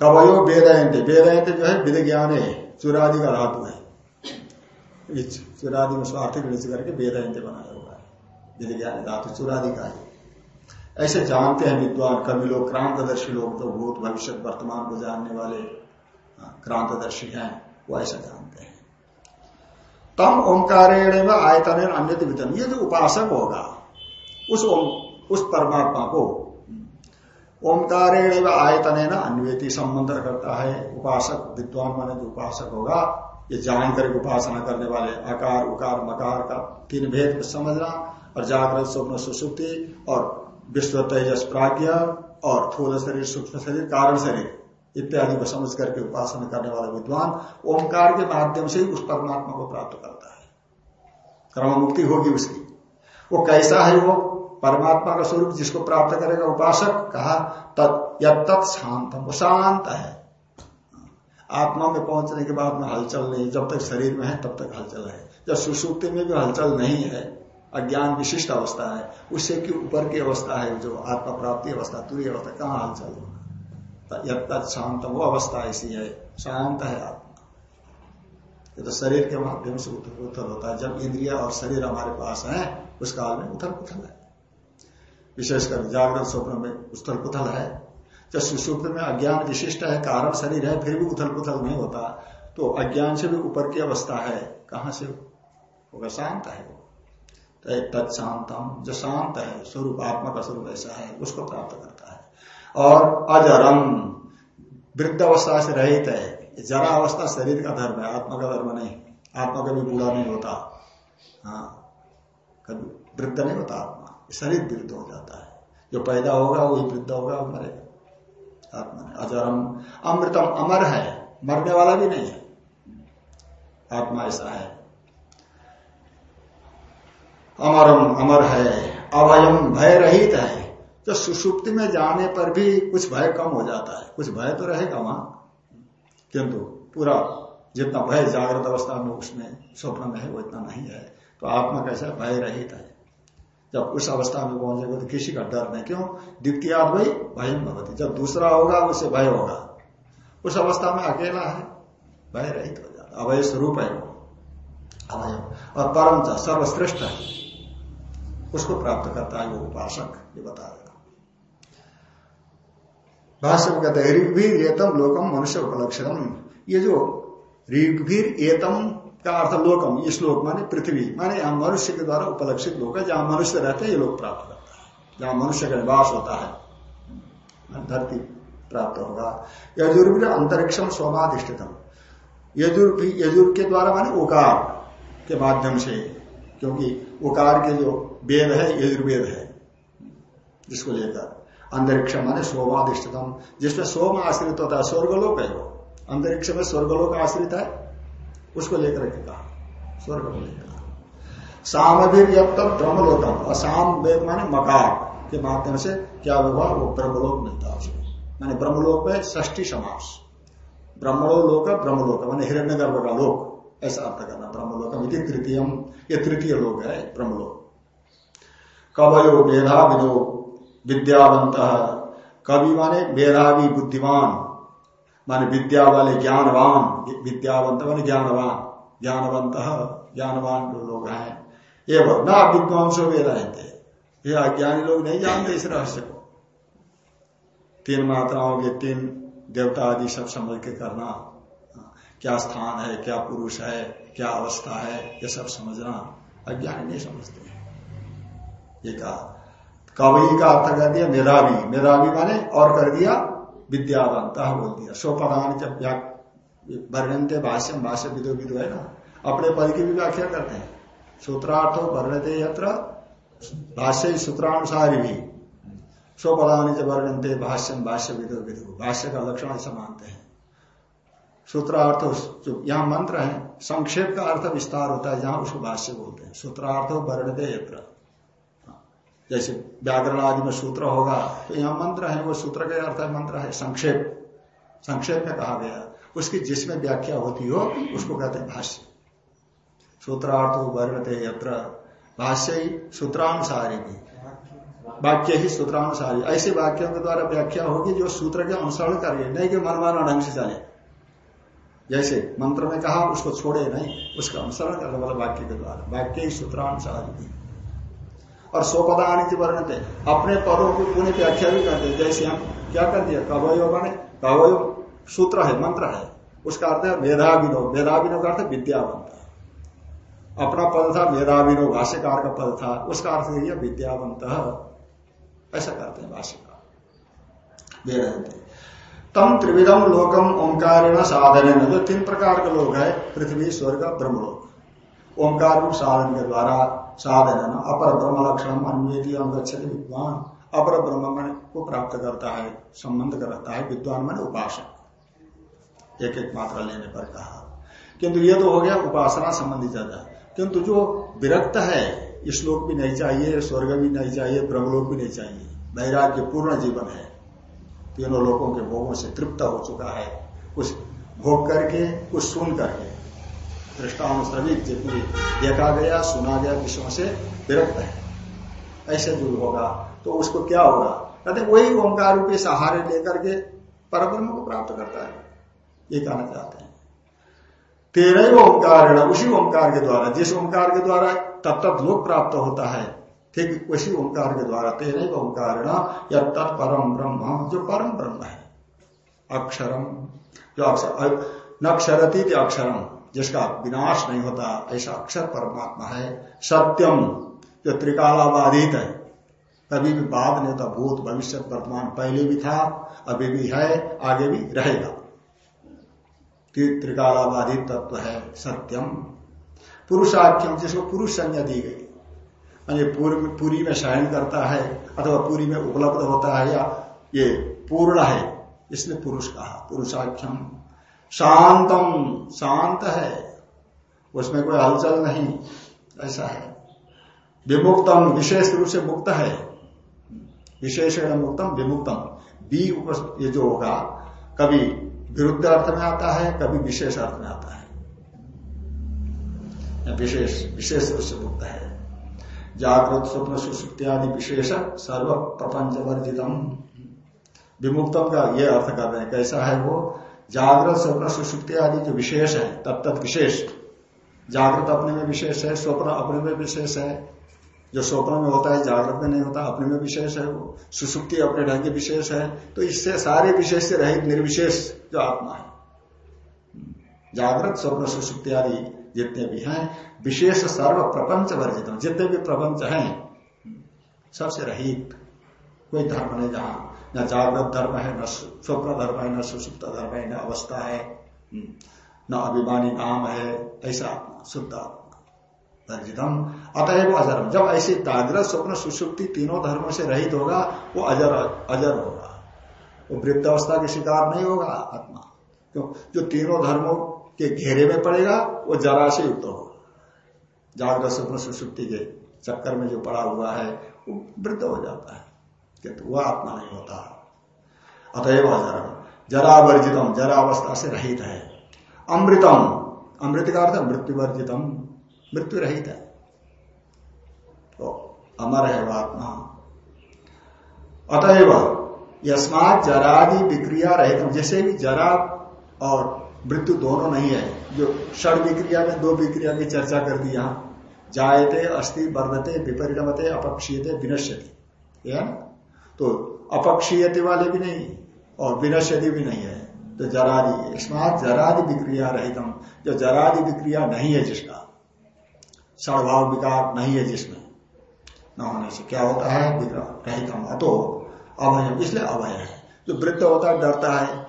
कवयो वेदयंत वेदयंत जो है विद ज्ञान है चुरादि का धातु है। चुरादि में स्वार्थिक निच करके वेदयंत बनाया हुआ है। विद ज्ञान धातु चुरादि का है। ऐसे जानते हैं विद्वान कवि लोग क्रांतदर्शी लोग तो भूत भविष्य वर्तमान को जानने वाले हाँ, क्रांतदर्शी हैं वो ऐसा जानते हैं। तम ओंकारेण आयतन अन्य विधम ये जो उपासक होगा उस उस परमात्मा को ओंकारेण आयतन है ना अन्वेति संबंध करता है। उपासक, विद्वान माने जो उपासक होगा, ये जान उपासना करने वाले आकार, उकार, मकार का तीन भेद समझना और जागृत, स्वप्न, सुसुप्ति और विश्व तेजस प्राज्ञ और थोल शरीर, सूक्ष्म शरीर, कारण शरीर इत्यादि को समझ करके उपासना करने वाला विद्वान ओंकार के माध्यम से उस परमात्मा को प्राप्त करता है। क्रम मुक्ति होगी उसकी। वो कैसा है वो? परमात्मा का स्वरूप जिसको प्राप्त करेगा उपासक, कहा, तत् शांत वो शांत है। आत्मा में पहुँचने के बाद में हलचल नहीं जब तक शरीर में है, तब तक हलचल है। जब सुसुप्ति में भी हलचल नहीं है, अज्ञान विशिष्ट अवस्था है, उससे की ऊपर की अवस्था है, जो आत्मा प्राप्ति अवस्था, तुरी अवस्था, कहाँ हलचल होगा? शांत वो अवस्था ऐसी है। शांत है आत्मा। तो शरीर के माध्यम से उथल उथल होता है। जब इंद्रिया और शरीर हमारे पास है, उस काल में उथल पुथल है। विशेषकर जागृत स्वप्न में उथल पुथल है। जब सुसुप्त में अज्ञान विशिष्ट है, कारण शरीर है, फिर भी उथल पुथल नहीं होता। तो अज्ञान से भी ऊपर की अवस्था है। कहाँ से होगा? शांत है वो। तो तत्शांतम जो शांत है, स्वरूप, आत्मा का स्वरूप ऐसा है, उसको प्राप्त करता है। और अजरम, वृद्ध अवस्था से रहित है। जरा अवस्था शरीर का धर्म है, आत्मा का धर्म नहीं। आत्मा कभी बूढ़ा नहीं होता। हाँ कभी वृद्ध नहीं होता। शरीर वृद्ध हो जाता है। जो पैदा होगा, वही वृद्ध होगा, वो मरेगा आत्मा ने अजरम अमृतम अमर है, मरने वाला भी नहीं है। आत्मा ऐसा है। अमरम अमर है, अभयम भय रहित है। तो सुसुप्ति में जाने पर भी कुछ भय कम हो जाता है। कुछ भय तो रहेगा वहाँ। किंतु पूरा जितना भय, जागृत अवस्था में उसमें, स्वप्न में है, वो इतना नहीं है। तो आत्मा कैसा भय रहित है। जब उस अवस्था में पहुंचेगा तो किसी का डर नहीं। क्यों? द्वितीय भाई भयम भवती जब दूसरा होगा उससे भय होगा। उस अवस्था में अकेला है, भय रहित हो जाता अभय स्वरूप है अभय। और परम सर्वश्रेष्ठ है। उसको प्राप्त करता है वो उपासक, ये बता रहे भाष्य में कहते हैं ऋग्भीर एतम लोकम मनुष्य उपलक्षण ये जो ऋग्भीर एतम का अर्थ लोकम इस लोक माने पृथ्वी। माने यहाँ मनुष्य के द्वारा उपलक्षित लोक है, जहाँ मनुष्य रहते हैं, ये लोग प्राप्त करता है। जहाँ मनुष्य का निवास होता है धरती प्राप्त होगा। यजुर्वीर अंतरिक्षम सोमाधिष्ठितम। यजुर यजुर के द्वारा माने उकार के माध्यम से, क्योंकि उकार के जो वेद है, यजुर्वेद है, जिसको लेकर। अंतरिक्ष माने सोमाधिष्ठितम। जिसमें सोम आश्रित होता है, स्वर्गलोक है वो। अंतरिक्ष में स्वर्गलोक आश्रित है उसको लेकर के कहा। स्वर्ग को लेकर सामवीर तब ब्रह्मलोकम और साम वेद माने मकार के माध्यम से क्या हुआ? वो ब्रह्मलोक मिलता है उसको माने ब्रह्मलोक में ष्टी समास। ब्रह्मलोक ब्रह्मलोक, माने हिरण्य गर्भ का लोक ऐसा अर्थ करना ब्रह्मलोक तृतीय ये तृतीय लोक है ब्रह्मलोक। कवयो मेधा विदो विद्यावंत कवि माने मेधावी बुद्धिमान। माने विद्या वाले ज्ञानवान, विद्यावंत माने ज्ञानवान। ज्ञानवंत, ज्ञानवान जो लोग हैं। ये न विद्वांसो वे रहते ये अज्ञानी लोग नहीं जानते इस रहस्य को। तीन मात्राओं के तीन देवता आदि सब समझ के करना। क्या स्थान है, क्या पुरुष है, क्या अवस्था है, ये सब समझना। अज्ञानी नहीं समझते ये कहा। कवि का अर्थ कर दिया, मेधावी। मेधावी माने और कर दिया विद्यावंत बोल दिया स्वपदान जब वर्णनते भाष्य भाष्य विदो विदो है ना? अपने पद की भी व्याख्या करते हैं। सूत्रार्थ वर्णते यत्र, भाष्य सूत्रानुसारी भी। स्वपदान जब वर्णनते भाष्य भाष्य विदो विदो। भाष्य का लक्षण ऐसा मानते हैं। सूत्रार्थ जो यहाँ मंत्र है, संक्षेप का अर्थ विस्तार होता है, जहाँ उसको भाष्य बोलते हैं। सूत्रार्थ वर्णते यत्र। जैसे व्याकरण आदि में सूत्र होगा तो यहाँ मंत्र है, वो सूत्र का अर्थ है मंत्र है संक्षेप। संक्षेप में कहा गया उसकी जिसमें व्याख्या होती हो, उसको कहते हैं भाष्य। सूत्रार्थ वर्णते यत्र। भाष्य ही सूत्रानुसारी भी। वाक्य ही सूत्रानुसारी। ऐसे वाक्यों के द्वारा व्याख्या होगी जो सूत्र के अनुसरण करिए नहीं कि मनमाना ढंग से चले। जैसे मंत्र में कहा, उसको छोड़े नहीं, उसका अनुसरण करने वाला वाक्य के द्वारा। वाक्य ही सूत्रानुसारी और स्वपदानी वर्ण थे अपने पदों की पुण्य व्याख्या भी करते जैसे हम क्या कर दिया कवयो बने। कवयो सूत्र है, मंत्र है। उसका अर्थ है मेधाविनो। मेधाविनो का अर्थ विद्यावंत अपना पद था मेधाविनो, भाष्यकार का पद था। उसका अर्थ यही विद्यावंत ऐसा करते हैं भाष्यकार। वेदांत तम त्रिविधम लोकम ओंकार साधन जो तीन प्रकार के लोग है, पृथ्वी, स्वर्ग, ब्रह्मलोक। ओंकार रूप साधन के द्वारा साधन, अपर ब्रह्म लक्षण अन्वेदी अनुगछति विद्वान। अपर ब्रह्म मन को प्राप्त करता है, संबंध करता है विद्वान मन उपासक। एक एक मात्रा लेने पर कहा। किंतु ये तो हो गया उपासना संबंधी ज़्यादा। किंतु जो विरक्त है श्लोक भी नहीं चाहिए, स्वर्ग भी नहीं चाहिए, ब्रह्मलोक भी नहीं चाहिए। वैराग्य पूर्ण जीवन है। तीनों लोगों के भोगों से तृप्त हो चुका है। कुछ भोग करके, कुछ सुन करके। दृष्टानुश्रमिक जितनी देखा गया, सुना गया विषयों से विरक्त है। ऐसे दूर होगा तो उसको क्या होगा? कहते वही ओंकार रूपी सहारे लेकर के परब्रह्म को प्राप्त करता है। ये कहना चाहते हैं। तेरह ओंकार उसी ओंकार के द्वारा, जिस ओंकार के द्वारा तब तक लोक प्राप्त होता है, ठीक, उसी ओंकार के द्वारा, तेरह ओंकार या तत्परम ब्रह्म, जो परम ब्रह्म है। अक्षरम, जो अक्षर नक्षरती अक्षरम। जिसका विनाश नहीं होता, ऐसा अक्षर परमात्मा है। सत्यम, जो त्रिकालाबाधित है। कभी भी बाद नहीं होता भूत भविष्य वर्तमान पहले भी था, अभी भी है, आगे भी रहेगा। त्रिकालाबाधित तत्व है सत्यम। पुरुषाख्यम, जिसको पुरुष संज्ञा दी गई। पूरी में शयन करता है, अथवा पूरी में उपलब्ध होता है, या ये पूर्ण है, इसलिए पुरुष कहा, पुरुषाख्यम। शांतम, शांत है। उसमें कोई हलचल नहीं, ऐसा है। विमुक्तम, विशेष रूप से मुक्त है। विशेषण मुक्तम, विमुक्तम। बी ये जो होगा, कभी विरुद्ध अर्थ में आता है, कभी विशेष अर्थ में आता है। विशेष विशेष रूप से मुक्त है। जागृत, स्वप्न सुसुप्त्यादि विशेष सर्व प्रपंच वर्जितम विमुक्तम का ये अर्थ कर रहे हैं, कैसा है वो? जागृत स्वप्न सुसुप्ति आदि जो विशेष है तत्त विशेष। जागृत अपने में विशेष है, स्वप्न अपने में विशेष है। जो स्वप्न में होता है, जागृत में नहीं होता, अपने में विशेष है वो। सुसुप्ति अपने ढंग के विशेष है। तो इससे सारे विशेष से रहित निर्विशेष जो आत्मा है। जागृत, स्वप्न, सुसुप्ति आदि जितने भी हैं, विशेष सर्व प्रपंच वर्जित जितने भी प्रपंच हैं, सबसे रहित, कोई धर्म नहीं जहाँ न जागृत धर्म है न स्वप्न धर्म है न सुसुप्त धर्म है न अवस्था है हम्म, न अभिमानी नाम है ऐसा शुद्ध आत्मा। वर्जितम अतएव अजर जब ऐसे जागृत स्वप्न सुसुप्ति तीनों धर्मों से रहित होगा वो अजर अजर होगा। वो वृद्ध अवस्था के शिकार नहीं होगा आत्मा। क्यों? जो तीनों धर्मों के घेरे में पड़ेगा वो जरा से युक्त होगा। जागृत स्वप्न सुसुप्ति के चक्कर में जो पड़ा हुआ है वो वृद्ध हो जाता है। किंतु वह आत्मा नहीं होता। अतएव अजर जरा वर्जितम जरा अवस्था से रहित है। अमृतम। अमृत का अर्थ मृत्यु वर्जितम मृत्यु रहित है। तो अमर है वह आत्मा। अतएव यस्मात जरादि विक्रिया रहित जैसे भी जरा और मृत्यु दोनों नहीं है। जो षड विक्रिया में, दो विक्रिया की चर्चा कर दी यहाँ। जायते अस्थि वर्धते विपरिणमते, अपक्षीयते, विनश्यति। तो अपक्षीयते वाले भी नहीं, और विनश्यति भी नहीं है। तो जरादि स्मार्ट जरादि विक्रिया रहितम। जो जरादि विक्रिया नहीं है जिसका सड़भाव विकार नहीं है जिसमें, न होने से क्या होता है? रहितम, अतो। अभय इसलिए अभय है। जो वृद्ध होता है, डरता है,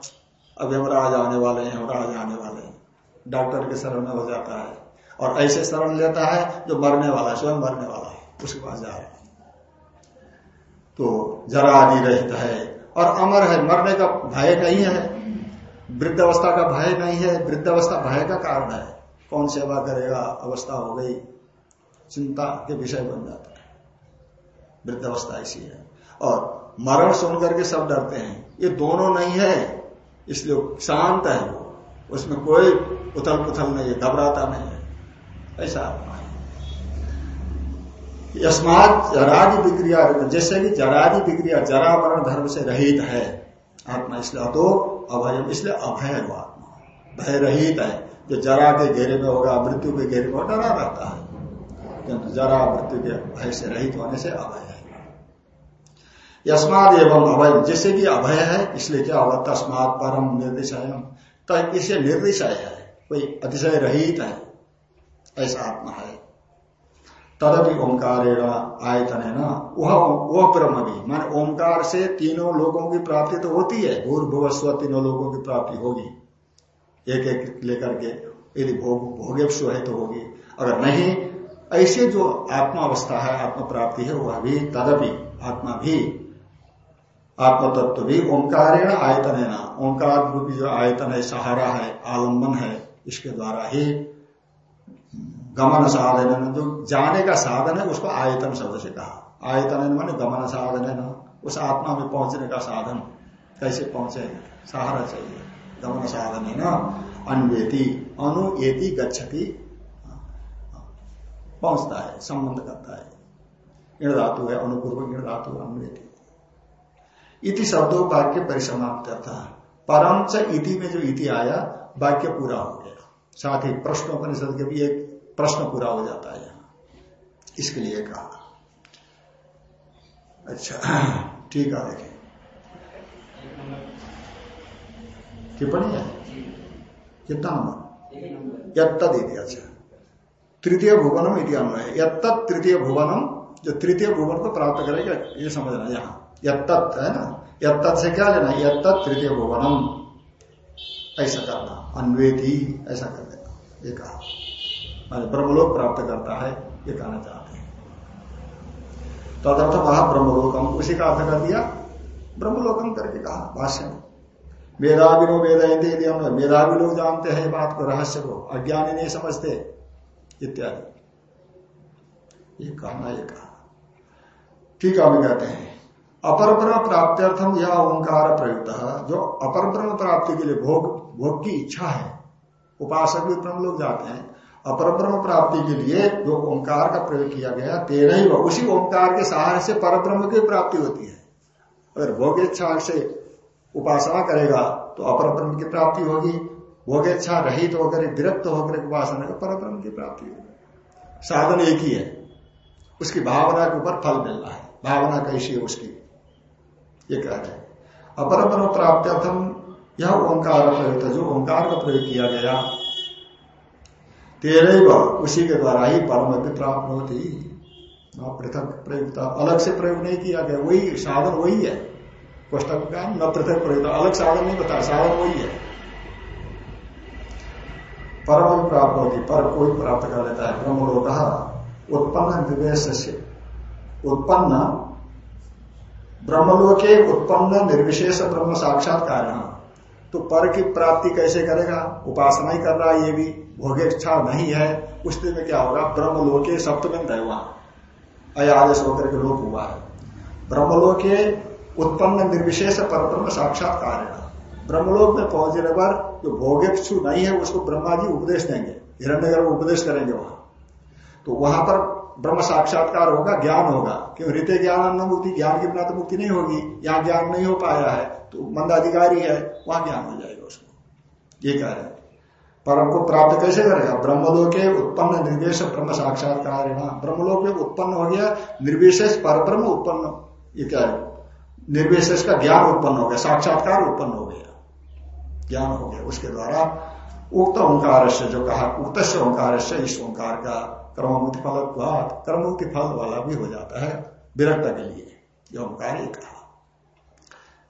अब यमराज आने वाले हैं यमराज आने वाले हैं। डॉक्टर के शरण में हो जाता है। और ऐसे शरण लेता है, जो मरने वाला है, स्वयं मरने वाला है, उसके पास जा रहा है। तो जरा आदि रहित है। और अमर है, मरने का भय नहीं है। वृद्ध अवस्था का भय नहीं है। वृद्ध अवस्था भय का कारण है। कौन सेवा करेगा? अवस्था हो गई। चिंता के विषय बन जाता है। वृद्ध अवस्था ऐसी है। और मरण सुन करके सब डरते हैं। ये दोनों नहीं है, इसलिए शांत है वो। उसमें कोई उथल पुथल नहीं है, घबराता नहीं है। ऐसा आत्मा है। यस्मात जरादि विक्रिया जैसे कि जरादि विक्रिया जरा मरण धर्म से रहित है। आत्मा इसलिए अतो अभय इसलिए अभय है आत्मा। भय रहित है। जो जरा के घेरे में होगा, मृत्यु के घेरे में डरा रहता है। किंतु जरा मृत्यु के भय से रहित होने से अभय है। यस्माद एवं अभय, जैसे कि अभय है, इसलिए क्या होगा तस्मात परम निर्दिशय तो इसे निर्दिशय है, कोई अतिशय रहित है, ऐसा आत्मा है। तदपि ओंकार आयतन है ना वह वह ब्रह्म भी मान ओंकार से तीनों लोगों की प्राप्ति तो होती है। भूर्भुव स्व तीनों लोगों की प्राप्ति होगी। एक एक लेकर के यदि भोग भोगे है तो होगी। अगर नहीं, ऐसे जो आत्मा अवस्था है आत्म प्राप्ति है, वह भी तदपि आत्मा भी आत्म तत्व भी ओंकारेण आयतन है ना ओंकार रूपी जो आयतन है, सहारा है, आलंबन है, इसके द्वारा ही गमन साधन जो जाने का साधन है, उसको आयतन शब्द से कहा। आयतन माने गमन साधन है ना। उस आत्मा में पहुँचने का साधन। कैसे पहुँचे? सहारा चाहिए। गमन साधन है ना। अन्वेति। अनु एति गच्छति। पहुँचता है, संबंध करता है। इण धातु है, अनुपूर्व इण धातु, अन्वेति। इति शब्दों वाक्य परिसमाप्त था परम इति में जो इति आया, वाक्य पूरा हो गया। साथ ही प्रश्नोपनिषद के भी एक प्रश्न पूरा हो जाता है इसके लिए कहा। अच्छा ठीक है देखें टिप्पणी है? कितना नंबर यद अच्छा। तृतीय भुवनम इति अन्वय। यत्त तृतीय भुवनम, जो तृतीय भुवन को प्राप्त करेगा, ये समझना यहाँ। यत्त, है ना? यत्त से क्या लेना यत्त तृतीय भुवनम। ऐसा करना। अन्वेति, ऐसा कर देना। ये कहा। ब्रह्मलोक प्राप्त करता है, ये कहना चाहते हैं। तदर्थ वहा ब्रह्मलोकम, उसी का अर्थ कर दिया, ब्रह्मलोकम करके कहा, भाष्य में। मेधाविनो वेद मेधावी लोग जानते हैं बात को, रहस्य को, अज्ञानी नहीं समझते, इत्यादि। ये कहना, ये कहा। ठीक है कहते हैं। अपर ब्रह्म प्राप्त्यर्थम यह ओंकार प्रयुक्त। जो अपर ब्रह्म प्राप्ति के लिए भोग भोग की इच्छा है, उपासक भी ब्रह्म लोग जाते हैं अपर ब्रह्म प्राप्ति के लिए जो ओंकार का प्रयोग किया गया तेरह ही उसी ओंकार के सहारे से पर ब्रह्म की प्राप्ति होती है। अगर भोग इच्छा से उपासना करेगा तो अपर ब्रह्म की प्राप्ति होगी। भोगेच्छा रहित तो होकर, विरक्त होकर उपासना का पर ब्रह्म की प्राप्ति होगी। साधन एक ही है। उसकी भावना के ऊपर फल मिलना है। भावना कैसी है उसकी? ये कह रहे हैं। अपर ब्रह्म प्राप्त्यर्थम, यह ओंकार प्रयुक्त जो ओंकार का प्रयोग किया गया तेरे उसी के द्वारा ही परम प्राप्त होती पृथक प्रयुक्त अलग से प्रयोग नहीं किया गया। वही साधन वही है। पुस्तक का न पृथक प्रयुक्त अलग साधन नहीं बताया। साधन वही है। परम प्राप्त होती। पर कोई प्राप्त कर लेता है। ब्रह्मलोक उत्पन्न निवेश से उत्पन्न ब्रह्मलोके उत्पन्न निर्विशेष ब्रह्म साक्षात्कार तो पर की प्राप्ति कैसे करेगा? उपासना ही कर रहा है ये भी। भोगे इच्छा नहीं है। उस दिन में क्या होगा? ब्रह्मलोके सप्तमिंद है वहाँ अयादेश होकर के लोक हुआ है। ब्रह्मलोके उत्पन्न निर्विशेष पर ब्रह्म साक्षात्कार ब्रह्मलोक में पहुँचने पर जो भोगेक्षु नहीं है, उसको ब्रह्मा जी उपदेश देंगे। हिरण्य उपदेश करेंगे वहाँ। तो वहाँ पर ब्रह्म साक्षात्कार होगा, ज्ञान होगा। क्यों? रीते ज्ञान मुक्ति ज्ञान के बिना तो मुक्ति नहीं होगी। यहाँ ज्ञान नहीं हो पाया है। तो मंदाधिकारी है, वहाँ ज्ञान हो जाएगा उसको। ये कह रहे हैं। परम को प्राप्त कैसे करेगा? ब्रह्मलोक के उत्पन्न निर्वेश ब्रह्म साक्षात्कार ब्रह्मलोक में उत्पन्न हो गया, निर्विशेष पर ब्रह्म उत्पन्न। ये क्या है। निर्विशेष का ज्ञान उत्पन्न हो गया, साक्षात्कार उत्पन्न हो गया। ज्ञान हो गया। उसके द्वारा उक्त ओंकार से जो कहा उक्त ओंकार से इस ओंकार का कर्ममुक्ति फल कर्ममुक्ति फल वाला भी हो जाता है, विरक्त के लिए। जो ओंकार कहा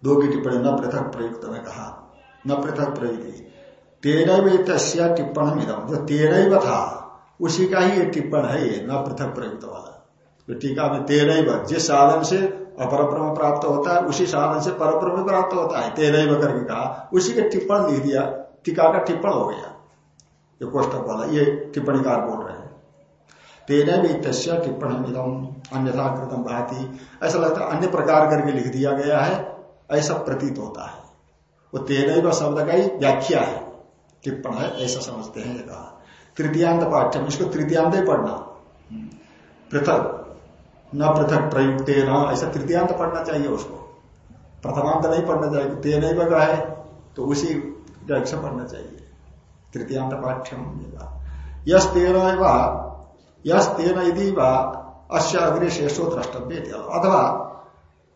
दो की टिप्पणी, न पृथक प्रयुक्त में कहा। न पृथक प्रयुक्ति। तेरह तस्या टिप्पण इधम जो तेरव था, उसी का ही ये टिप्पण है ये, न पृथक प्रयुक्त वाला। जो टीका में तेरव जिस साधन से अपर ब्रह्म प्राप्त होता है, उसी साधन से पर ब्रह्म प्राप्त होता है। तेरह करके कहा, उसी के टिप्पण लिख दिया। टीका का टिप्पण हो गया। ये कोष्टक वाला, ये टिप्पणीकार बोल रहे हैं। तेन भी तस्या टिप्पणी अन्यथा कृतम भाती। ऐसा लगता है अन्य प्रकार करके लिख दिया गया है। ऐसा प्रतीत होता है। वो तेन शब्द का ही व्याख्या है। टिप्पण है, ऐसा समझते हैं कहा। तृतीयांत पाठ्यम इसको तृतीयांत ही पढ़ना। पृथक, न पृथक प्रयुक्त न, ऐसा तृतीयांत पढ़ना चाहिए उसको। प्रथमांत नहीं पढ़ना चाहिए तेन का है तो उसी से पढ़ना चाहिए। तृतीयांत पाठ्यम यश तेन यश तेन यदि अश्य अग्रे शेषो द्रष्टव्य अथवा,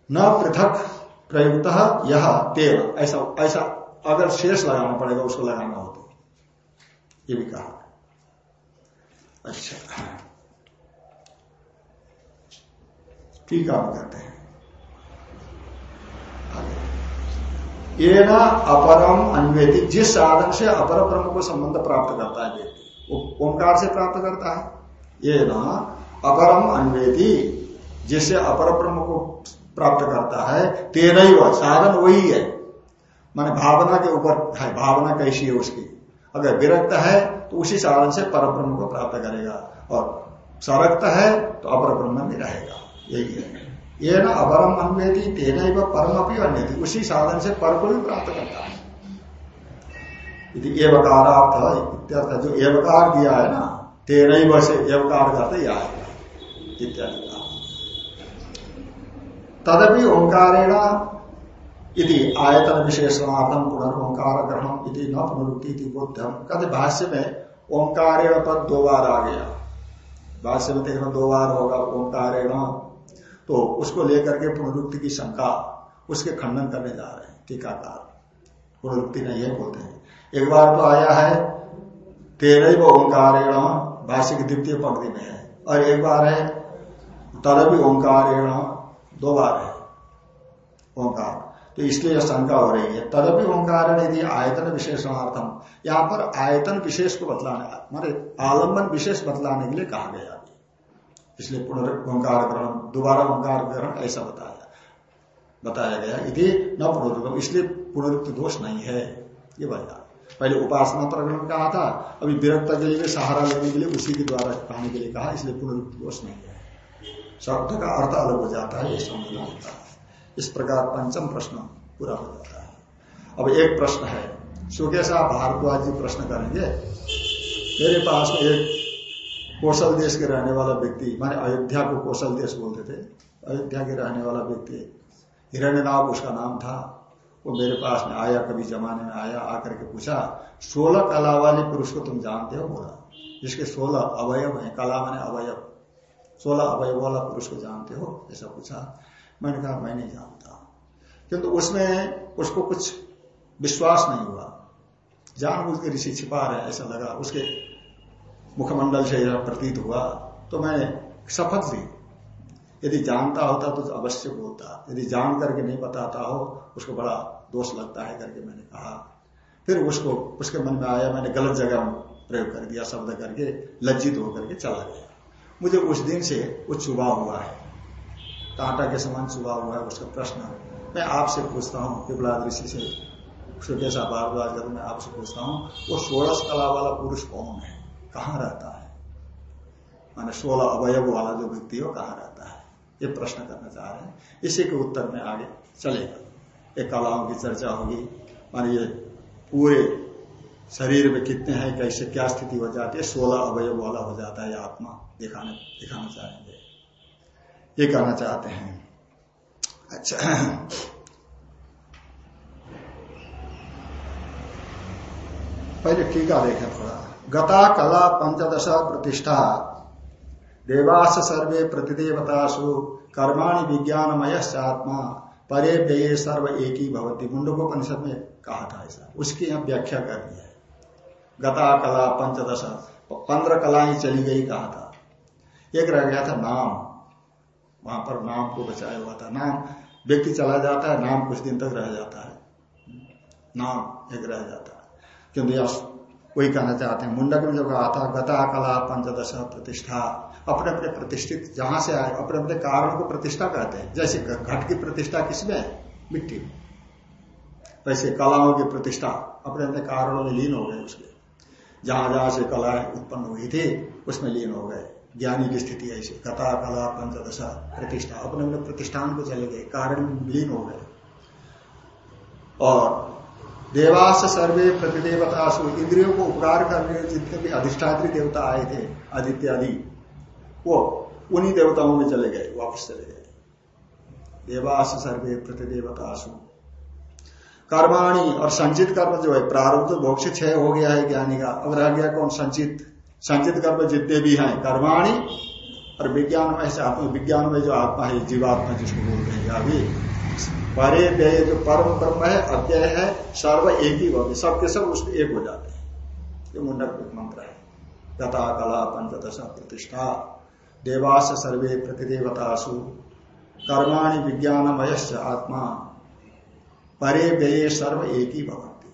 न पृथक प्रयुक्त यह तेन, ऐसा ऐसा अगर शेष लगाना पड़ेगा, उसको लगाना हो। तो ये भी कहा। अच्छा। ठीक आप कहते हैं। ये न अपरम अन्वेति, जिस साधन से अपर ब्रह्म को संबंध प्राप्त करता है व्यक्ति ओंकार से प्राप्त करता है। ये न अपरम अन्वेति, जिससे अपर ब्रह्म को प्राप्त करता है तेरह ही साधन वही है। माने भावना के ऊपर है, भावना कैसी है उसकी? अगर विरक्त है तो उसी साधन से पर ब्रह्म को प्राप्त करेगा। और सरक्त है तो अपर ब्रह्म में रहेगा। यही है। ये ना अपरम अन्वेति तेना ही परम अपनी अन्य उसी साधन से पर को भी प्राप्त करता है। एवकारार्थ इत्यर्थ जो एवकार दिया है ना तेरह वर्ष एवकार करते आएगा इत्यादि। तदपि ओंकारेण इति आयतन विशेषणार्थम पुनर्ओंकार ग्रहण इति न पुनरुक्ति बोध्यम। कहते भाष्य में ओंकारेण पद दो बार आ गया। भाष्य में देखना दो बार होगा ओंकारेण। तो उसको लेकर के पुनरुक्ति की शंका उसके खंडन करने जा रहे हैं, टीकाकार। पुनरुक्ति नहीं है बोलते हैं, एक बार तो आया है तेरह ओंकारेण भाष्य की द्वितीय पंक्ति में है, और एक बार है, तदपि ओंकार दो बार है, ओंकार। तो इसलिए शंका हो रही है। तदपि ओंकार यदि आयतन विशेषणार्थम यहाँ पर आयतन विशेष को बतलाने मारे आलंबन विशेष बतलाने के लिए कहा गया इसलिए पुनर्ओंकार ग्रहण, दोबारा ओंकार ग्रहण ऐसा बताया बताया गया यदि न पुनरुक्तम इसलिए पुनरुक्त दोष नहीं है, ये बताया। पहले उपासना प्रकरण कहा था, अभी विरक्त के लिए, सहारा लेने के लिए उसी के द्वारा कहने के लिए कहा, इसलिए पुनरुक्त दोष नहीं है। शब्द का अर्थ अलग हो जाता है, ये समझना होता है। इस प्रकार पंचम प्रश्न पूरा हो जाता है। अब एक प्रश्न है। सुकेश भारद्वाज जी प्रश्न करेंगे। मेरे पास एक कौशल देश के रहने वाला व्यक्ति, माने अयोध्या को कौशल देश बोलते थे। अयोध्या के रहने वाला व्यक्ति हिरण्यनाभ उसका नाम था। वो मेरे पास में आया, कभी जमाने में आया, आकर के पूछा, सोलह कला वाले पुरुष को तुम जानते हो? बोला। जिसके सोलह अवयव है, कला मैंने अवयव। सोलह अवयव वाला पुरुष को जानते हो, ऐसा पूछा। मैंने कहा, मैं नहीं जानता। किंतु उसमें उसको कुछ विश्वास नहीं हुआ। जानबूझ के ऋषि छिपा रहे, ऐसा लगा। उसके मुखमंडल से प्रतीत हुआ। तो मैंने शपथ ली। यदि जानता होता तो अवश्य बोलता। यदि जान करके नहीं बताता हो, उसको बड़ा दोष लगता है करके मैंने कहा। फिर उसको, उसके मन में आया, मैंने गलत जगह प्रयोग कर दिया, शब्द करके, लज्जित होकर के चला गया। मुझे उस दिन से वो चुबा हुआ है। कांटा के समान चुबा हुआ है, उसका प्रश्न मैं आपसे पूछता हूँ पिपला ऋषि से सुकेशा भारद्वाज जब मैं आपसे पूछता हूँ, वो सोलह कला वाला पुरुष कौन है? कहाँ रहता है? माने सोलह अवयव वाला जो व्यक्ति है, कहाँ रहता है? ये प्रश्न करना चाह रहे हैं। इसी के उत्तर में आगे चलेगा। ये कलाओं की चर्चा होगी। माने ये पूरे शरीर में कितने हैं, कैसे क्या स्थिति हो जाती है, सोलह अवयव वाला हो जाता है आत्मा, दिखाने, दिखाना चाहेंगे। ये कहना चाहते हैं। अच्छा। पहले टीका देखें थोड़ा। गता कला पंचदश प्रतिष्ठा, देवास सर्वे प्रतिदेवतासु, कर्माणि विज्ञानमय आत्मा, परे व्यय सर्व एक ही भवती। मुंडकोपनिषद में कहा था ऐसा। उसकी यहाँ व्याख्या करनी है। गता कला पंचदश। पंद्रह कलाएँ चली गई कहा था? एक रह गया था नाम। वहाँ पर नाम को बचाया हुआ था। नाम व्यक्ति चला जाता है, नाम कुछ दिन तक रह जाता है। नाम एक रह जाता है। क्योंकि वही कहना चाहते हैं। मुंडक में जो कहा था गता कला पंचदश प्रतिष्ठा। अपने अपने प्रतिष्ठित जहाँ से आए, अपने अपने कारण को प्रतिष्ठा कहते हैं। जैसे घट की प्रतिष्ठा किसमें है मिट्टी में। वैसे कलाओं की प्रतिष्ठा, अपने अपने कारणों में लीन हो गए उसके। जहाँ जहाँ से कलाएँ उत्पन्न हुई थी उसमें लीन हो गए। ज्ञानी की स्थिति ऐसी। कथा, कला, पंचदशा, प्रतिष्ठा। अपने अपने प्रतिष्ठान को चले गए। कारण लीन हो गए। और देवास सर्वे प्रतिदेवतासु इंद्रियों को उपकार करने जितने भी अधिष्ठात्री देवता आए थे आदित्य आदि वो उन्हीं देवताओं में चले गए, वापस चले गए। देवास सर्वे प्रतिदेवतासु। कर्माणी और संचित कर्म जो है, प्रारब्ध भोग से क्षय हो गया है ज्ञानी का। अब रह गया कौन? संचित। संचित कर्म जितने भी हैं, कर्माणी और विज्ञान में ऐसे आत्मा विज्ञान में जो आत्मा है, जीवात्मा जिसको बोलते हैं, अभी। परे व्यय जो परम ब्रह्म है, अव्यय है, सर्व एक ही होगी सबके सब उसमें एक हो जाते हैं। ये मुंडक मंत्र है। गता कला पंचदश प्रतिष्ठा। देवास सर्वे प्रतिदेवतासु कर्माणि विज्ञानमय आत्मा। परे व्यय सर्व एक ही भवंती।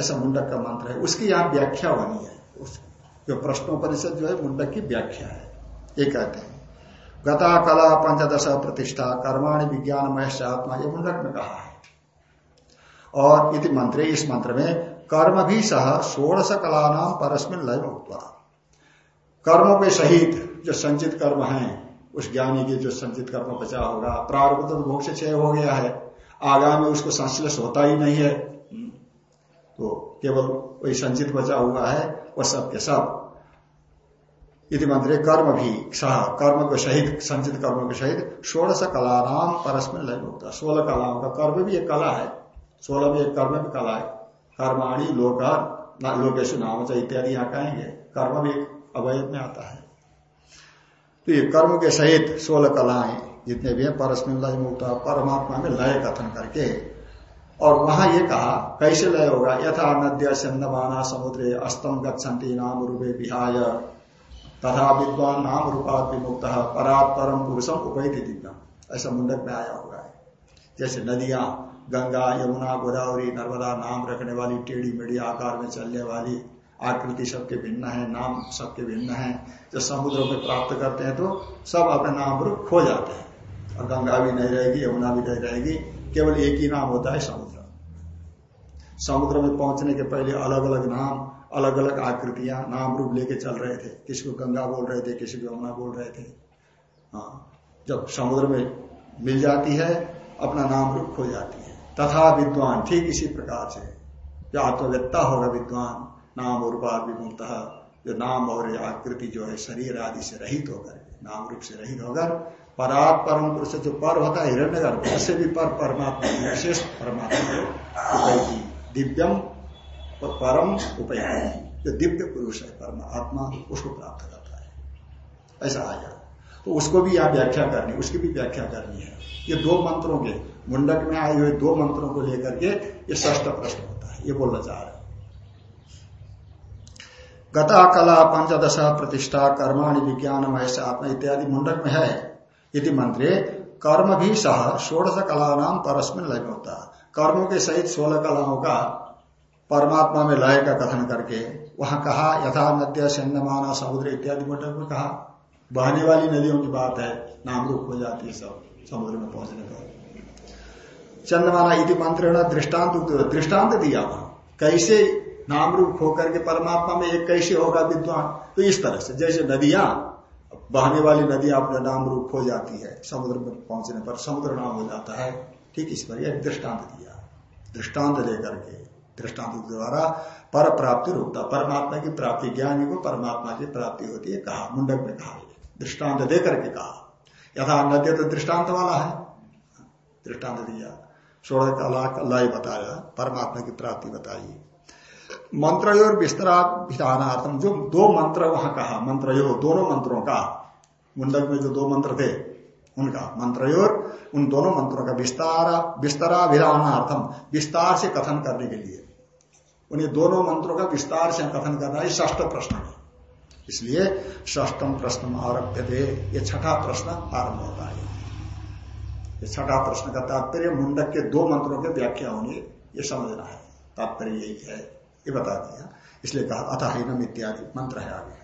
ऐसा मुंडक का मंत्र है। उसकी यहाँ व्याख्या बनी है। उस जो प्रश्नोपनिषद जो है, मुंडक की व्याख्या है। ये कहते हैं, गता कला पंचदश प्रतिष्ठा कर्माणि विज्ञान महेश आत्मा ये मुंडक में कहा है। और इति मंत्र इस मंत्र में, कर्म भी सह षोड़श कला नाम परस्मिन लय मुक्ता कर्मों के सहित जो संचित कर्म है, उस ज्ञानी के जो संचित कर्म बचा होगा, प्रारब्ध भोग से क्षय हो गया है। आगामी उसको संश्लेष होता ही नहीं है। तो केवल वही संचित बचा हुआ है, वह सब के सब। इति मंत्र कर्म भी सह, कर्म के सहित, संचित कर्म के सहित सोलह षोड़श कला नाम परस्मिन लय होता है सोलह कलाओं का कर्म भी एक कला है। सोलह भी एक कर्म भी कला है। कर्माणी, लोक लोकेश नाम इत्यादि यहाँ कहेंगे। कर्म भी अवैध में आता है। तो ये कर्म के सहित सोलह कलाएँ जितने भी हैं परस्मिन लय मुक्ता परमात्मा में लय कथन करके। और वहाँ ये कहा, कैसे लय होगा? यथा नद्य चंदमाना समुद्रे अस्तम गच्छन्ति नाम रूपे विहाय। तथा विद्वान नाम रूपात विमुक्त, परात परम पुरुषम उपैति दिव्यम। ऐसा मुंडक में आया हुआ है। जैसे नदियाँ, गंगा, यमुना, गोदावरी, नर्मदा, नाम रखने वाली टेढ़ी मेढ़ी, आकार में चलने वाली आकृति सबके भिन्न है, नाम सबके भिन्न है। जब समुद्र में प्राप्त करते हैं तो सब अपने नाम रूप खो जाते हैं। और गंगा भी नहीं रहेगी, यमुना भी नहीं रहेगी, केवल एक ही नाम होता है समुद्र। समुद्र में पहुँचने के पहले अलग अलग नाम अलग अलग आकृतियाँ, नाम रूप लेके चल रहे थे। किसी को गंगा बोल रहे थे, किसी को यमुना बोल रहे थे। हाँ जब समुद्र में मिल जाती है, अपना नाम रूप खो जाती है। तथा विद्वान, ठीक इसी प्रकार से। जो आत्मव्यता होगा विद्वान, नाम रूपा विमुक्त जो नाम और आकृति जो है, शरीर आदि से रहित होकर, नाम रूप से रहित होकर परात परम पुरुष जो पर होता है हिरण्य गर्भ उससे भी पर परमात्मा विशेष परमात्मा दिव्यम और परम उपाय जो दिव्य पुरुष है, परमात्मा, उसको प्राप्त करता है। ऐसा आया तो उसको भी यहाँ व्याख्या करनी, उसकी भी व्याख्या करनी है। ये दो मंत्रों के, मुंडक में आए हुए दो मंत्रों को लेकर के ये ष्ठ प्रश्न होता है, ये बोलना चाह रहे गता कला, पंचदश प्रतिष्ठा, कर्माणि विज्ञान, महेश, आत्मा इत्यादि मुंडक में है। यदि मंत्रे कर्म भी सह षोड़श कला नाम परस्मिन लय होता। कर्मों के सहित सोलह कलाओं का परमात्मा में लय का कथन करके, वहाँ कहा यथा नद्य चंदमाना समुद्र इत्यादि मुंडक में कहा, बहने वाली नदियों की बात है नाम रूप हो जाती है सब, समुद्र में पहुँचने पर। चंदमाना इति मंत्र दृष्टांत दृष्टांत दिया वहाँ कैसे नाम रूप होकर के परमात्मा में एक कैसे होगा विद्वान? तो इस तरह से, जैसे नदियाँ बहने वाली नदी अपने नाम रूप हो जाती है, समुद्र में पहुँचने पर समुद्र नाम हो जाता है। ठीक इस पर यह दृष्टांत दिया। दृष्टांत लेकर के, दृष्टांत द्वारा पर प्राप्ति रूपता, परमात्मा की प्राप्ति, ज्ञानी को परमात्मा की प्राप्ति होती है, कहा, मुंडक में कहा दृष्टांत दे करके कहा। यथा नद्य तो दृष्टांत वाला है। दृष्टांत दिया। सोलह कला लय बताया परमात्मा की प्राप्ति बताई मंत्र और विस्तरा विधानार्थम जो दो मंत्र वहाँ कहा मंत्र दोनों मंत्रों का, मुंडक में जो दो मंत्र थे, उनका, मंत्रयोर, उन दोनों मंत्रों का विस्तार विस्तराभिधानार्थम विस्तार से कथन करने के लिए। उन्हें दोनों मंत्रों का विस्तार से कथन करना है ष्ठ प्रश्न इसलिए ष्टम प्रश्न आरभ्य थे ये छठा प्रश्न आरंभ होता है। ये छठा प्रश्न का तात्पर्य, मुंडक के दो मंत्रों के व्याख्या होनी, ये समझना है। तात्पर्य यही है। ये बता दिया। इसलिए कहा अथ इत्यादि मंत्र है आगे।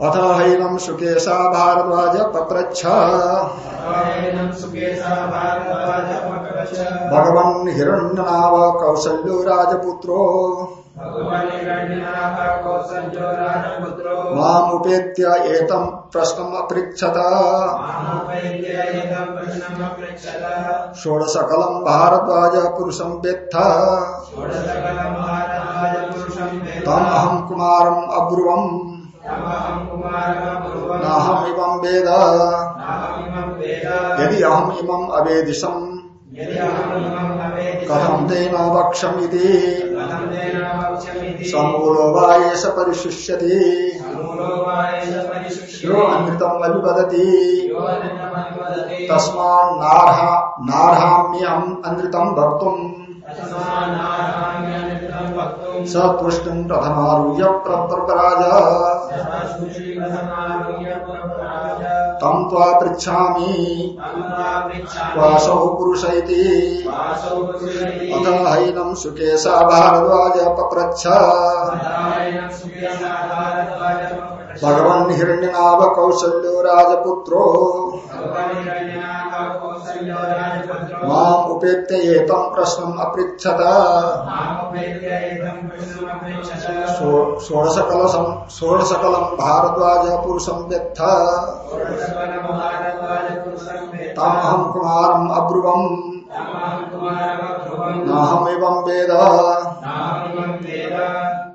अथ हैनम सुकेशा भारद्वाज पप्रच्छ हिरण्य हिरण्यनाव कौशल्यो राजपुत्रो। मामुपेत्य एतम् प्रश्नम् अपृच्छत। षोडशकलम् भारद्वाज पुरुषम् वेत्थ तम् अहम् कुमारम् अब्रुवम्। नाहम वेद। यदि अहम इमं अवेदिशम। कथम तेन वक्षम समूलो वा एष परिशिष्यति। यो अमृतम अभिवदति तस्मान्नार्हाम्यहम् अमृतम वक्तुम् स पुष्टिम प्रथमारूह्य प्रपराज तम त्वा पृच्छामि। वासौ पुरुष अथ हैनम सुकेश भारद्वाज पप्रच्छ भगवन् हिरण्यनाभ कौशल्यो राजपुत्रो। माम उपेत्य एतम प्रश्न अपृछत षोड़शकलम षोड़शकलम भारद्वाज पुरुषम व्यथ तमहम कुमारम अब्रुवम। नाहमेवं वेद।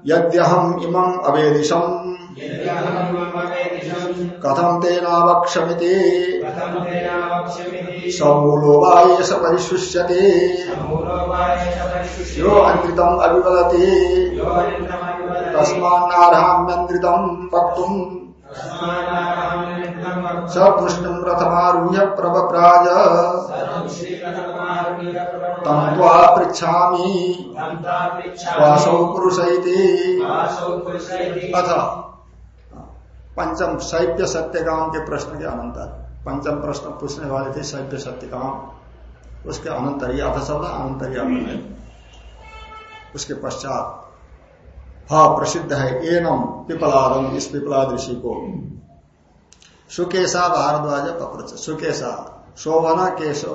यद्यहम इमं अवेदिशम। कथम तेनावक्षमिति समूलो वा एष परिशुष्यते। यो अनृतम् अभिवदति तस्मान्नार्हाम्यनृतम् वक्तुम्। सपुष्टिम् प्रथमारूह्य प्रवप्राज तम त्वा पृच्छामि। पुरुष अथ। पंचम शैप्य सत्यकाम के प्रश्न के अनंतर, पंचम प्रश्न पूछने वाले थे शैप्य सत्यकाम। उसके अनंतर अथ शब्द अनंतर है उसके पश्चात, हा प्रसिद्ध है, एनम पिपलादम, इस पिपलाद ऋषि को। सुकेशा भारद्वाज पप्रच, सुकेशा, शोभना केश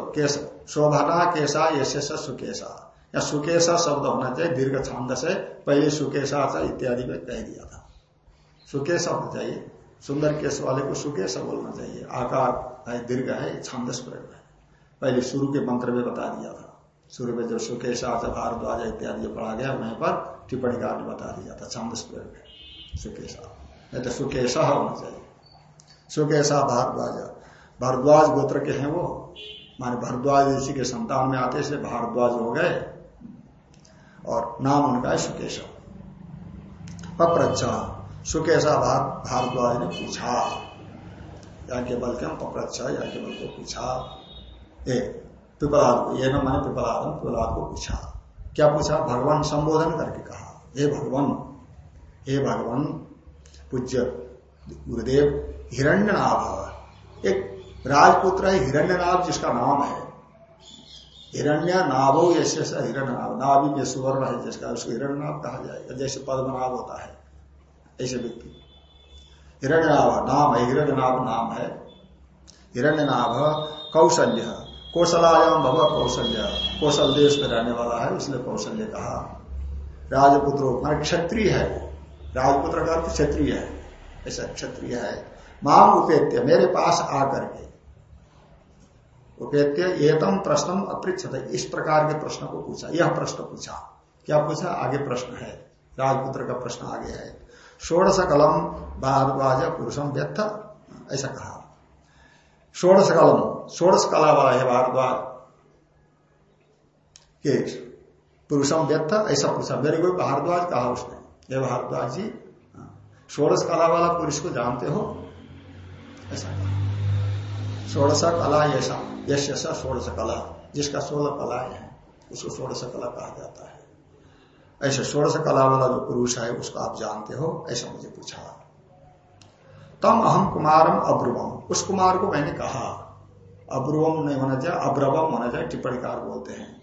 शोभना केशा यश सुकेशा। या सुकेशा शब्द होना चाहिए, दीर्घ छांद से पहले सुकेशा इत्यादि में कह दिया था। सुकेशा होना चाहिए। सुंदर केश वाले को सुकेश बोलना चाहिए। आकार है, दीर्घ है, छांदस प्रयोग है। पहले शुरू के मंत्र में बता दिया था। शुरू में जब सुकेश भारद्वाज इत्यादि पढ़ा गया, वहीं पर टिप्पणी कार बता दिया था, छांदस प्रयोग है। सुकेशा नहीं तो सुकेशा होना चाहिए। सुकेशा भारद्वाज भारद्वाज गोत्र के हैं वो। माने भारद्वाज ऋषि के संतान में आते से भारद्वाज हो गए। और नाम उनका है सुकेश पप्रच्छा सुकेशा भारद्वाज ने पूछा। या केवल क्या पप्रच्छा या केवल को पूछा। ए, पिपलाद, ये न मैंने पिपलाद पिपलाद को पूछा। क्या पूछा? भगवान संबोधन करके कहा। हे भगवान हे भगवान, पूज्य गुरुदेव, हिरण्यनाभ। एक राजपुत्र है, हिरण्यनाभ जिसका नाम है। हिरण्य नाभो हिरण्य नाभ नाभि में सुवर्ण है जिसका, उसको हिरण्य नाभ कहा जाएगा, जैसे पद्मनाभ होता है। ऐसे व्यक्ति। हिरण्य नाभ नाम है हिरण्य नाभ नाम है। हिरण्य नाभ कौशल्य कौशलायाम भव कौशल्य, कौशल देश में रहने वाला है, उसने कौशल्य कहा। राजपुत्र मान क्षत्रिय है राजपुत्र का अर्थ क्षत्रिय है। ऐसा क्षत्रिय है। माम उपेत्य, मेरे पास आकर के। उपेत्य, एतम प्रश्न अपृक्षत इस प्रकार के प्रश्न को पूछा। यह प्रश्न पूछा। क्या पूछा? आगे प्रश्न है। राजपुत्र का प्रश्न आगे है। षोड़श कलम भारद्वाज पुरुषम व्यर्थ ऐसा कहा। षोड़श कलम षोड़श कला वाला है भारद्वाज के पुरुषम व्यर्थ ऐसा पूछा मेरे को भारद्वाज कहा उसने। ये भारद्वाज जी हाँ। षोड़श कला वाला पुरुष को जानते हो? ऐसा कहा। षोड़श कला ऐसा यश ऐसा षोड़श कला जिसका सोलह कलाएँ है, उसको षोड़श कला कहा जाता है। ऐसे षोड़श कला वाला जो पुरुष है, उसको आप जानते हो, ऐसा मुझे पूछा। तम अहम कुमारम अब्रुवम। उस कुमार को मैंने कहा, अब्रुवम नहीं होना चाहिए अब्रवम होना चाहिए टिप्पणीकार बोलते हैं।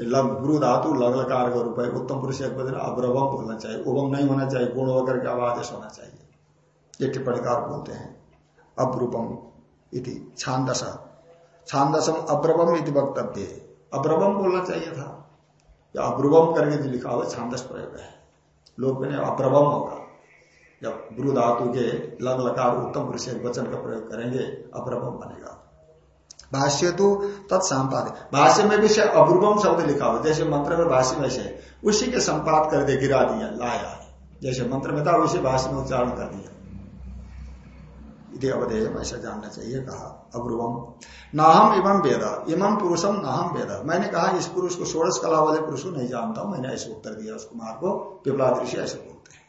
लग, गुरु धातु लग लकार का रूप है, उत्तम पुरुष एक बदल अब्रवम बोलना चाहिए। उबम नहीं होना चाहिए, गुण वगैरह के आवादेश होना चाहिए। ये टिप्पणीकार बोलते हैं। अब्रुपम इति छांदस। छांदसम अब्रवम इति वक्तव्य। अब्रवम बोलना चाहिए था। या अब्रुवम करके जो लिखा हुआ छांदस प्रयोग है। लोग मैंने अब्रवम होगा। जब गुरु धातु के लग लकार उत्तम पुरुष वचन का प्रयोग करेंगे, अब्रवम बनेगा। भाष्य तो तत्संपाद भाष्य में भी अब्रुवम शब्द लिखा हुआ जैसे मंत्र में भाष्य में से उसी के संपाद कर दे, गिरा दिया, लाया। जैसे मंत्र में था, उसी भाष्य में उच्चारण कर दिया। इति ऐसा जानना चाहिए, कहा, अब्रुवम। नाहम इमम वेद इमम पुरुषम नाहम वेद। मैंने कहा, इस पुरुष को षोड़श कला वाले पुरुष को नहीं जानता हूँ, मैंने ऐसे उत्तर दिया, उस कुमार को पिपला दृश्य ऐसे बोलते हैं।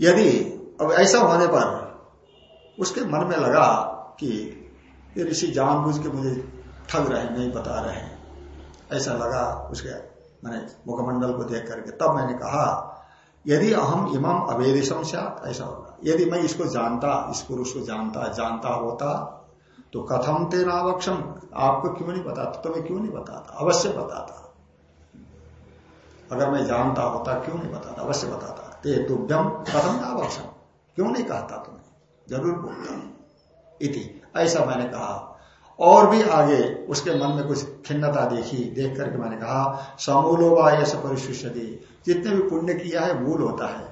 यदि, अब ऐसा होने पर उसके मन में लगा कि ये ऋषि जानबूझ के मुझे ठग रहे नहीं बता रहे ऐसा लगा उसके, मैंने मुखमंडल को देख करके, तब मैंने कहा, यदि अहम इमम अवेदिशम से ऐसा होगा। यदि मैं इसको जानता, इस पुरुष को जानता जानता होता तो कथम ते आपको क्यों नहीं बताता तुम्हें तो क्यों नहीं बताता अवश्य बताता अगर मैं जानता होता, क्यों नहीं बताता अवश्य बताता ते तुभ्यम कथम नावक्षम। क्यों नहीं कहता तुम्हें? ज़रूर बोलता इति। ऐसा मैंने कहा। और भी आगे उसके मन में कुछ खिन्नता देखी, देख करके मैंने कहा, समूलो व ऐसा परिशिष्यति। जितने भी पुण्य किया है मूल होता है।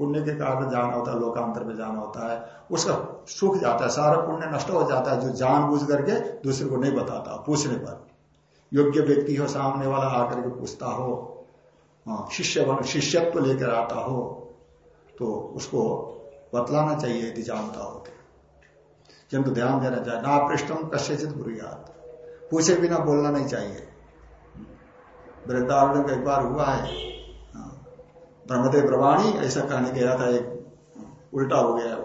पुण्य के कारण जाना होता है लोकांतर में जाना होता है उसका सुख जाता है सारा पुण्य नष्ट हो जाता है जो जान बुझ करके दूसरे को नहीं बताता पूछने पर। योग्य व्यक्ति हो सामने वाला आकर के पूछता हो हाँ, शिष्य बन शिष्यत्व लेकर आता हो तो उसको बतलाना चाहिए यदि जानता हो तो। किंतु ध्यान देना चाहिए ना पृष्ठम कश्यचित याद पूछे बिना बोलना नहीं चाहिए। वृद्धारण का एक बार हुआ हाँ। ब्रह्मदेव प्रवाणी, ऐसा कहने गया था एक उल्टा हो गया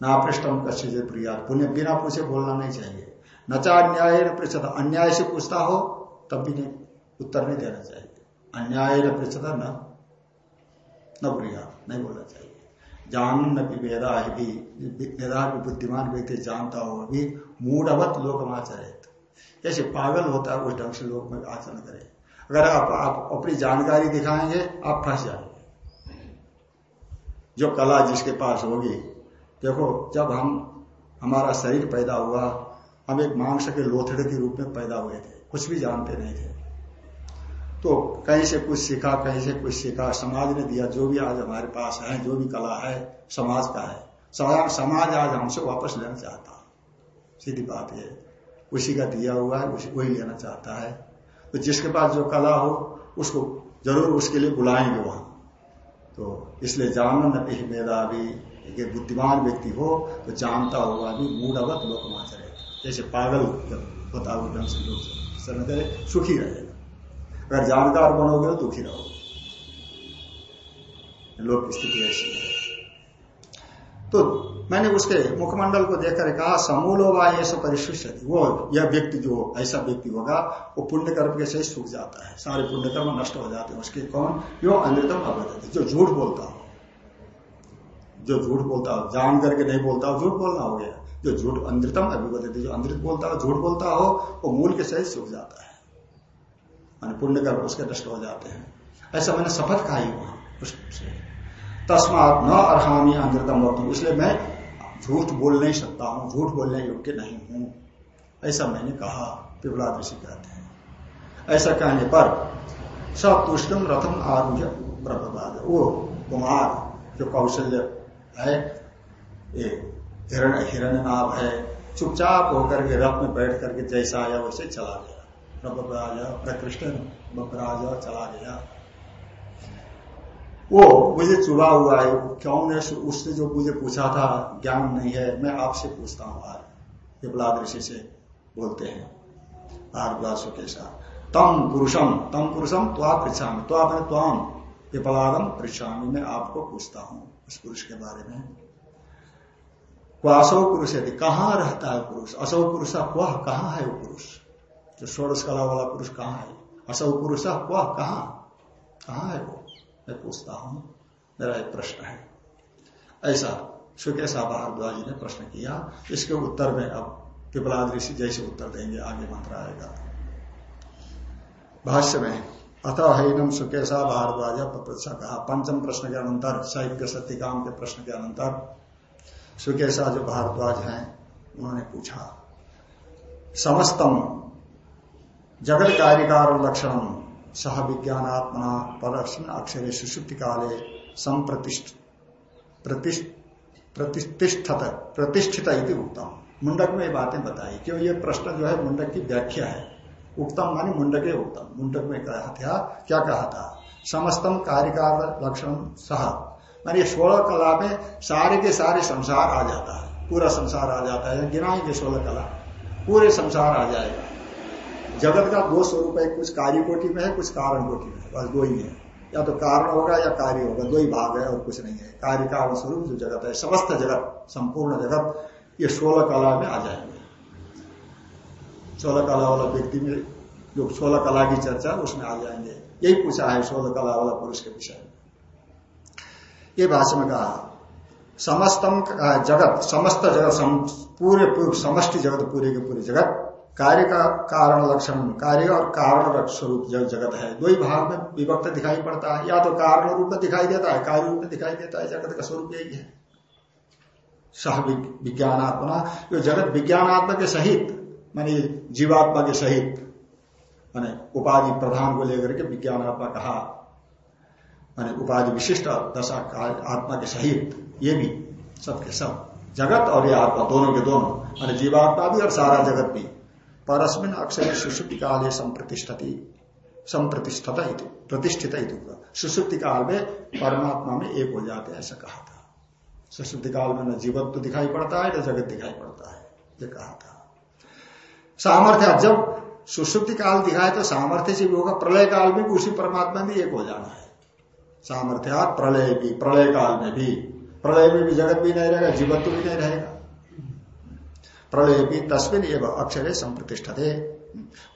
ना पृष्ठम कश्य प्रियाद पुण्य बिना पूछे बोलना नहीं चाहिए। नचा अन्याय न पृछता अन्याय से पूछता हो, तब भी नहीं, उत्तर नहीं देना चाहिए। अन्याय न पृछता न प्रिया, नहीं बोलना चाहिए। जान न वेदा भी वेदा भी बुद्धिमान व्यक्ति जानता हो अभी मूढ़वत लोकमाचरित जैसे पागल होता है, उस ढंग से लोग में आचरण करे। अगर आप, आप अपनी जानकारी दिखाएँगे आप फंस जाएँगे। जो कला जिसके पास होगी देखो जब हम हमारा शरीर पैदा हुआ हम एक मांस के लोथड़े के रूप में पैदा हुए थे कुछ भी जानते नहीं थे। तो कहीं से कुछ सीखा कहीं से कुछ सीखा समाज ने दिया जो भी आज हमारे पास है जो भी कला है समाज का है। समाज आज हमसे वापस लेना चाहता। सीधी बात है उसी का दिया हुआ है उसी वही लेना चाहता है। तो जिसके पास जो कला हो, उसको ज़रूर उसके लिए बुलाएँगे वहाँ। तो इसलिए जानन न मेरा भी बुद्धिमान व्यक्ति हो तो जानता होगा भी मूढ़वत लोकमाचर जैसे पागल होता हुआ ढंग से लोग सुखी रहेगा। अगर जानकार बनोगे तो दुखी रहोगे। लोक स्थिति ऐसी है। तो मैंने उसके मुखमंडल को देखकर कहा, समूलो वा ये सब परिशिष्ट वो, यह व्यक्ति जो, ऐसा व्यक्ति होगा, वो पुण्य कर्म के सही सूख जाता है। सारे पुण्य कर्म नष्ट हो जाते हैं। उसके कौन? यो अमृतम अवैध जो झूठ बोलता हो। जो झूठ बोलता हो, जान करके नहीं बोलता हो, झूठ बोलना हो गया। जो झूठ अंधतम अभिवदित, जो अंधृत बोलता हो, झूठ बोलता हो, वो मूल के सहित सूख जाता है। पुण्य कर्म उसके नष्ट हो जाते हैं। ऐसा मैंने शपथ कहा ही वहाँ। तस्मात न अर्मी अंधतम वक्तुम इसलिए मैं झूठ बोल नहीं सकता हूँ, झूठ बोलने योग्य नहीं हूँ। ऐसा मैंने कहा पिपला ऋषि कहते हैं। ऐसा कहने पर सतुष्टम रथम आरूढ़ ब्रह्मवाद वो कुमार, जो कौशल्य है, ये हिरण हिरण नाभ है, चुपचाप होकर के रथ में बैठ करके जैसा आया वैसे चला गया। ब्रह्मराज प्रकृष्ण ब्रह्मराज चला गया। वो मुझे चुरा हुआ है। क्यों ने उसने जो मुझे पूछा था, ज्ञान नहीं है, मैं आपसे पूछता हूँ आज। विपलाद ऋषि से बोलते हैं भारद्वासो के साथ। तम पुरुषम तम पुरुषम त्वा पृछामी तो आपने त्वाम विपलादम पृछामी मैं आपको पूछता हूँ उस पुरुष के बारे में। क्वासो पुरुष यदि कहाँ रहता है पुरुष? असौ पुरुष क्वाह कहाँ है वो पुरुष? जो षोड़श कला वाला पुरुष कहाँ है? असौ पुरुष क्वाह कहाँ? कहाँ है वो? मैं पूछता हूँ, मेरा एक प्रश्न है। ऐसा सुकेशा भारद्वाज ने प्रश्न किया? इसके उत्तर में अब पिपलाद ऋषि जैसे उत्तर देंगे, आगे मंत्र आएगा। भाष्य में, अथ हैनम सुकेशा भारद्वाज कहा, पंचम प्रश्न के अनंतर, साहित्य सत्यकाम के प्रश्न के अनंतर सुकेशा जो भारद्वाज हैं, उन्होंने पूछा। समस्तम, जगत कार्यकार लक्षण सह विज्ञानात्मना पदर्शन अक्षर सुषुप्ति काले संप्रतिष्ठ प्रतिष्ठत प्रतिष्ठित उत्तम मुंडक में ये बातें बताई। क्यों? ये प्रश्न जो है मुंडक की व्याख्या है। उत्तम मानी मुंडके उत्तम मुंडक में कहा था, क्या कहा था? समस्तम कार्यकार लक्षण सह। मानी सोलह कला में सारे के सारे संसार आ जाता है। पूरा संसार आ जाता है। गिनाएँगे सोलह कला। पूरे संसार आ जाएगा। जगत का दो स्वरूप है, कुछ कार्य कोटि में है, कुछ कारण कोटि में है, बस दो ही है। या तो कारण होगा या कार्य होगा, दो ही भाग है और कुछ नहीं है। कार्य, कारण, स्वरूप जो जगत है, समस्त जगत, संपूर्ण जगत, ये सोलह कला में आ जाएँगे। सोलह कला वाला व्यक्ति में जो सोलह कला की चर्चा, उसमें आ जाएँगे। यही पूछा है सोलह कला वाला पुरुष के विषय में। ये भाषा में कहा, समस्तम जगत, समस्त जगत पूरे पूर्व समष्टि जगत, पूरे के पूरे जगत कार्य का कारण लक्षण, कार्य और कारण स्वरूप जगत है, दो ही भाग में विभक्त दिखाई पड़ता है। या तो कारण रूप में दिखाई देता है, कार्य रूप में दिखाई देता है, जगत का स्वरूप यही है। सह विज्ञानात्मा जो जगत विज्ञानात्मा के सहित, मानी जीवात्मा के सहित, माने उपाधि प्रधान को लेकर के विज्ञानात्मा कहा, माने उपाधि विशिष्ट दशा आत्मा के सहित, ये भी सबके सब, जगत और ये आत्मा, दोनों के दोनों, माने जीवात्मा भी और सारा जगत भी। परस्मिन अक्षर सुसुप्ति काल संप्रतिष्ठती संप्रतिष्ठत प्रतिष्ठित सुसुप्ति काल में परमात्मा में एक हो जाते ऐसा कहा था। सुसुप्ति काल में न जीवत तो दिखाई पड़ता है, न जगत दिखाई पड़ता है, ये कहा था। सामर्थ्य, जब सुसुप्ति काल दिखाए तो सामर्थ्य से भी होगा प्रलय काल में भी उसी परमात्मा में एक हो जाना है। सामर्थ्य, प्रलय भी प्रलय काल में भी। प्रलय में भी जगत भी नहीं रहेगा, जीवत्व भी नहीं रहेगा। प्रलय भी तस्वीर एवं अक्षर संप्रतिष्ठा थे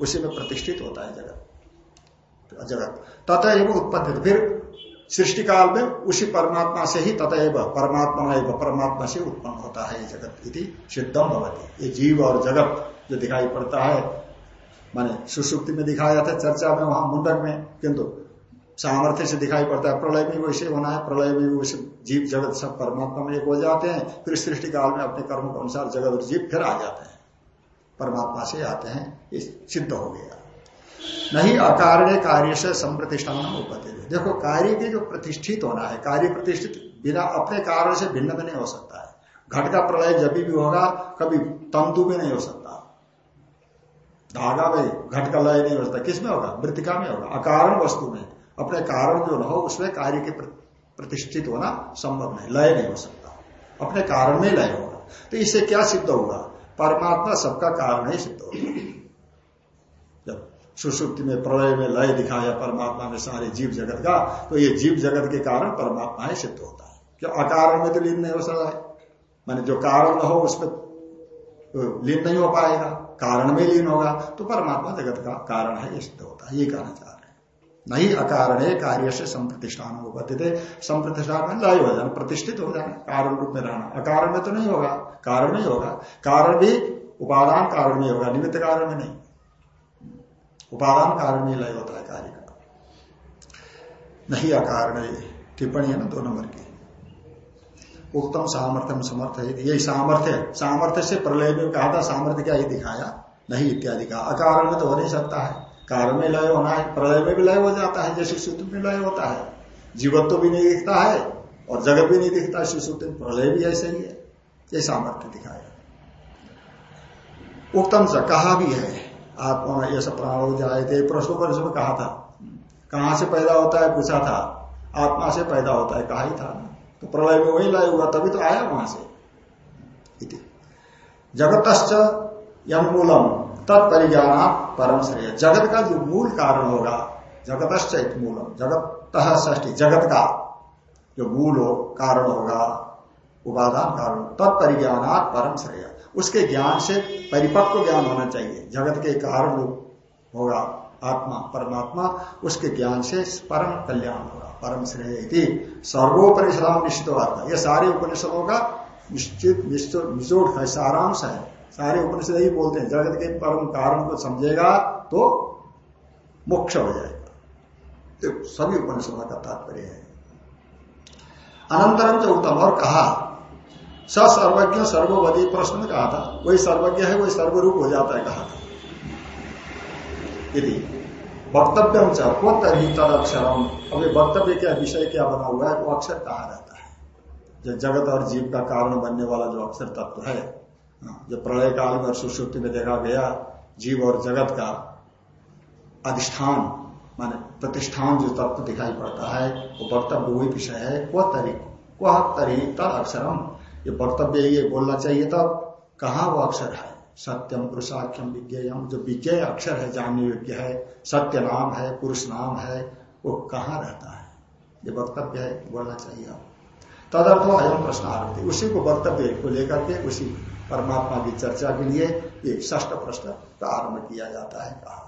उसी में प्रतिष्ठित होता है जगत। जगत। तथा एवं उत्पत्ति फिर सृष्टि काल में उसी परमात्मा से ही तथा परमात्मा एवं परमात्मा से उत्पन्न होता है जगत इति सिद्धम भवती। ये जीव और जगत जो दिखाई पड़ता है, माने सुसुप्ति में दिखाया था, चर्चा में, वहाँ मुंडक में, किंतु सामर्थ्य से दिखाई पड़ता है। प्रलय में वैसे होना है, प्रलय में भी वैसे जीव जगत सब परमात्मा में एक हो जाते हैं, फिर सृष्टि काल में अपने कर्म के अनुसार जगत और जीव फिर आ जाते हैं। परमात्मा से आते हैं, ये सिद्ध हो गया। नहीं अकारण कार्य से संप्रतिष्ठान उपति देखो, कार्य के जो प्रतिष्ठित होना है, कार्य प्रतिष्ठित बिना अपने कारण से भिन्न में नहीं हो सकता है। घट का प्रलय जब भी होगा, कभी तंतु में नहीं हो सकता। धागा में घट का लय नहीं हो सकता। किसमें होगा? मृतिका में होगा। अकारण वस्तु में। अपने कारण जो न हो, उसमें कार्य के प्रतिष्ठित होना संभव नहीं, लय नहीं हो सकता। अपने कारण में लय होगा। तो इससे क्या सिद्ध होगा? परमात्मा सबका कारण ही सिद्ध होगा। जब सुसुप्ति में, प्रलय में लय दिखाया परमात्मा में सारे जीव जगत का तो ये जीव जगत के कारण परमात्मा ही सिद्ध होता है। क्यों? अकारण में तो लीन नहीं हो सकता है। माने जो कारण न हो, उसमें लीन नहीं हो पाएगा। कारण में लीन होगा तो परमात्मा जगत का कारण है, ये सिद्ध होता है। ये कहना चाह रहे नहीं अकारण कार्य से संप्रतिष्ठान हो थे संप्रतिष्ठान में लय हो जाना, प्रतिष्ठित हो जाना, कारण रूप में रहना। अकारण में तो नहीं होगा, कारण नहीं होगा। कारण भी उपादान कारण में होगा, निमित्त कारण में नहीं। उपादान कारण में लय होता है कार्य का। नहीं अकारण टिप्पणी है ना दो नंबर की। उत्तम सामर्थ्य समर्थ है, यही सामर्थ्य सामर्थ्य से प्रलय में कहा था, सामर्थ्य क्या ही दिखाया? नहीं इत्यादि का अकारण में तो हो नहीं सकता है। कारण में लय होना है, प्रलय में भी लय हो जाता है, जैसे सूत्र में लय होता है। जीवत्व तो भी नहीं दिखता है और जगत भी नहीं दिखता है शिशुत्व प्रलय भी ऐसे ही है, ये सामर्थ्य दिखाया। उत्तम से कहा भी है, आत्मा ये सब प्राण हो जाए थे। प्रश्नों पर इसमें कहा था। कहाँ से पैदा होता है, पूछा था। आत्मा से पैदा होता है, कहा ही था। तो प्रलय में वही लय हुआ, तभी तो आया वहाँ से। जगतश्च यमूलम तत्परिज्ञान परम श्रेय। जगत का जो मूल कारण होगा जगतश्चित मूलम जगत ष्टी जगत का जो मूल हो, कारण होगा, उपादान कारण तत्परिज्ञान परम श्रेय। उसके ज्ञान से परिपक्व ज्ञान होना चाहिए। जगत के कारण होगा आत्मा, परमात्मा, उसके ज्ञान से परम कल्याण होगा, परम श्रेय सर्वोपनिषदाम निश्चित अर्थ ये सारे उपनिषदों का निश्चित निचोड़ सारांश है। सारे उपनिषद ही बोलते हैं, जगत के परम कारण को समझेगा तो मोक्ष हो जाएगा। तो सभी उपनिषदों का तात्पर्य है। अनंतरम उत्तम, और कहा स सर्वज्ञ सर्ववधि प्रश्न में कहा था वही सर्वज्ञ है वही सर्वरूप हो जाता है, कहा था। यदि वक्तव्य को तरी तद अक्षरम अभी वक्तव्य क्या, विषय क्या बना हुआ है, वो अक्षर कहा रहता है। जो जगत और जीव का कारण बनने वाला जो अक्षर तत्व है जो प्रलय काल में और में देखा गया जीव और जगत का अधिष्ठान, माने प्रतिष्ठान जो तत्व दिखाई पड़ता है, वो वक्तव्य वही विषय है वह तरी वह तरी अक्षरम। ये वक्तव्य ये बोलना चाहिए तब, कहा वो अक्षर है? सत्यम, पुरुषाख्यम, विज्ञेयम, जो विज्ञेय अक्षर है, जानने योग्य है, सत्य नाम है, पुरुष नाम है, वो कहाँ रहता है? ये वक्तव्य है, बोलना चाहिए आप तदर्थ अयम प्रश्न आरभ उसी को वक्तव्य को लेकर के उसी परमात्मा की चर्चा के लिए ये ष्ठ प्रश्न का आरंभ किया जाता है, कहा।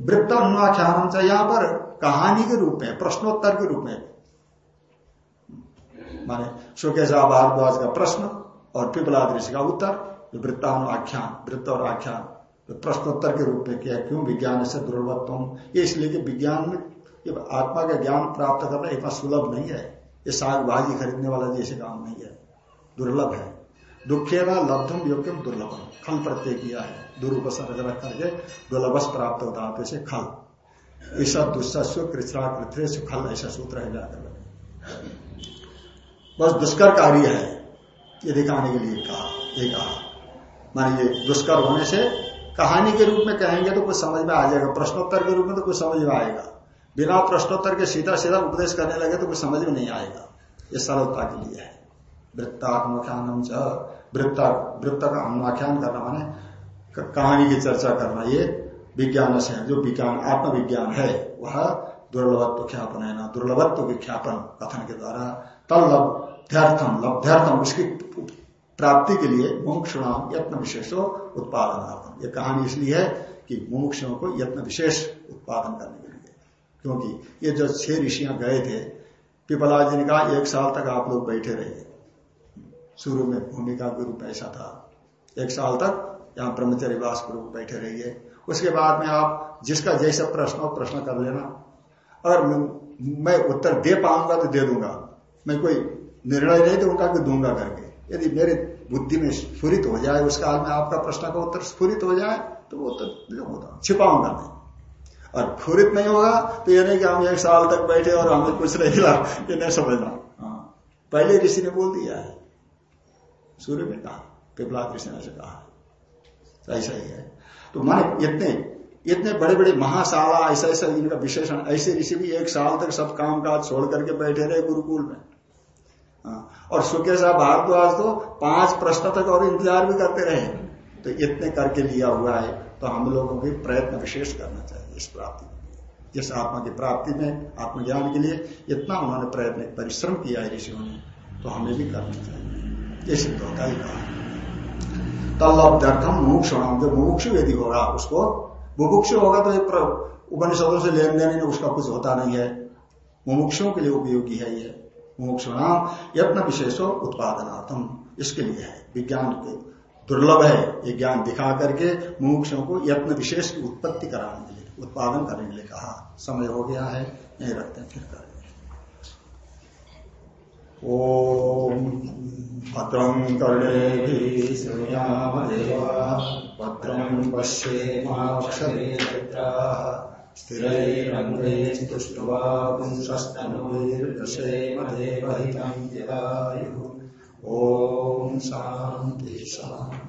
वृत्त अनुख्यान से यहाँ पर कहानी के रूप में, प्रश्नोत्तर के रूप में। माने सुकेशा भारद्वाज का प्रश्न और पिपला ऋषि का उत्तर वृत्तानु आख्यान वृत्त और आख्यान तो प्रश्नोत्तर के रूप में किया, क्यों विज्ञान से दुर्लभत्व ये इसलिए कि विज्ञान में आत्मा का ज्ञान प्राप्त करना इतना सुलभ नहीं है। ये साग भाजी खरीदने वाला जैसे काम नहीं है। दुर्लभ है। दुखे न लब्धम योग्यम दुर्लभम खल प्रत्यय किया है। दुरुपसर्ग रख करके दुर्लभस प्राप्त होता है जैसे खल। ईसा दुस्सु कृष्णा कृथ्रे खल ऐसा सूत्र है जाकर बस दुष्कर कार्य है। ये दिखाने के लिए कहा, ये कहा। मान ये दुष्कर होने से कहानी के रूप में कहेंगे तो कुछ समझ में आ जाएगा। प्रश्नोत्तर के रूप में तो कुछ समझ में आएगा। बिना प्रश्नोत्तर के सीधा सीधा उपदेश करने लगे तो कुछ समझ में नहीं आएगा। ये सरलता के लिए है। वृत्तात्मख्यान वृत्त वृत्त का अनुख्यान करना माने कहानी की चर्चा करना। ये विज्ञान से जो विज्ञान, आत्मविज्ञान है, वह दुर्लभत्व ख्यापन है ना दुर्लभत्व के ख्यापन कथन के द्वारा तलभ्यर्थम लभ्यर्थम उसकी प्राप्ति के लिए मोक्षणाम यत्न विशेषो उत्पादन ये कहानी इसलिए है कि मोक्षों को यत्न विशेष उत्पादन करने के लिए। क्योंकि ये जो छह ऋषियाँ गए थे पिपला जी ने कहा, एक साल तक आप लोग बैठे रहे शुरू में भूमिका के रूप में ऐसा था। एक साल तक यहाँ ब्रह्मचर्य वास के रूप बैठे रहिए। उसके बाद में आप जिसका जैसा प्रश्न हो, प्रश्न कर लेना। अगर मैं उत्तर दे पाऊँगा तो दे दूँगा। मैं कोई निर्णय नहीं दूँगा कि दूँगा करके। यदि मेरे बुद्धि में स्फुरित हो जाए, उस काल में आपका प्रश्न का उत्तर स्फुरित हो जाए तो वो उत्तर होता। छिपाऊँगा नहीं और स्फुरित नहीं होगा तो ये नहीं कि हम एक साल तक बैठे और हमें कुछ नहीं ला ये नहीं समझना। हाँ। पहले ऋषि ने बोल दिया है सूर्य में कहा पिपला कृष्ण ने कहा। ऐसा ही है। तो माने इतने इतने बड़े बड़े महाशाला ऐसा ऐसा इनका विशेषण ऐसे ऋषि भी एक साल तक सब काम काज छोड़ करके बैठे रहे गुरुकुल में। हाँ, और सुखे साहब भारद्वाज तो पाँच प्रश्न तक और इंतज़ार भी करते रहे। तो इतने करके लिया हुआ है तो हम लोगों को प्रयत्न विशेष करना चाहिए। इस प्राप्ति जिस आत्मा की प्राप्ति में, आत्मज्ञान के लिए इतना उन्होंने प्रयत्न, परिश्रम किया है ऋषियों ने तो हमें भी करना चाहिए। ये सिद्ध होता ही कहा। तल्लब्ध्यर्थम मुमुक्षुणाम जो मुमुक्षु यदि होगा, उसको मुमुक्षु होगा तो उपनिषदों से लेन देन उसका कुछ होता नहीं है। मुमुक्षुओं के लिए उपयोगी है ये। मुमुक्षु नाम यत्न विशेषो उत्पादनार्थम इसके लिए है। विज्ञान के दुर्लभ है ये ज्ञान दिखा करके मुमुक्षुओं को यत्न विशेष की उत्पत्ति कराने उत्पादन करने के लिए कहा, समय हो गया है यही रखते हैं, फिर करेंगे। ओम भद्रं कर्णे भद्रं पश्येमाक्षरे स्थिरैरङ्गैस्तुष्ट्वा पुंसस्तनुर्यशेमदेवहितं यदायुः ॐ शान्ति शान्ति।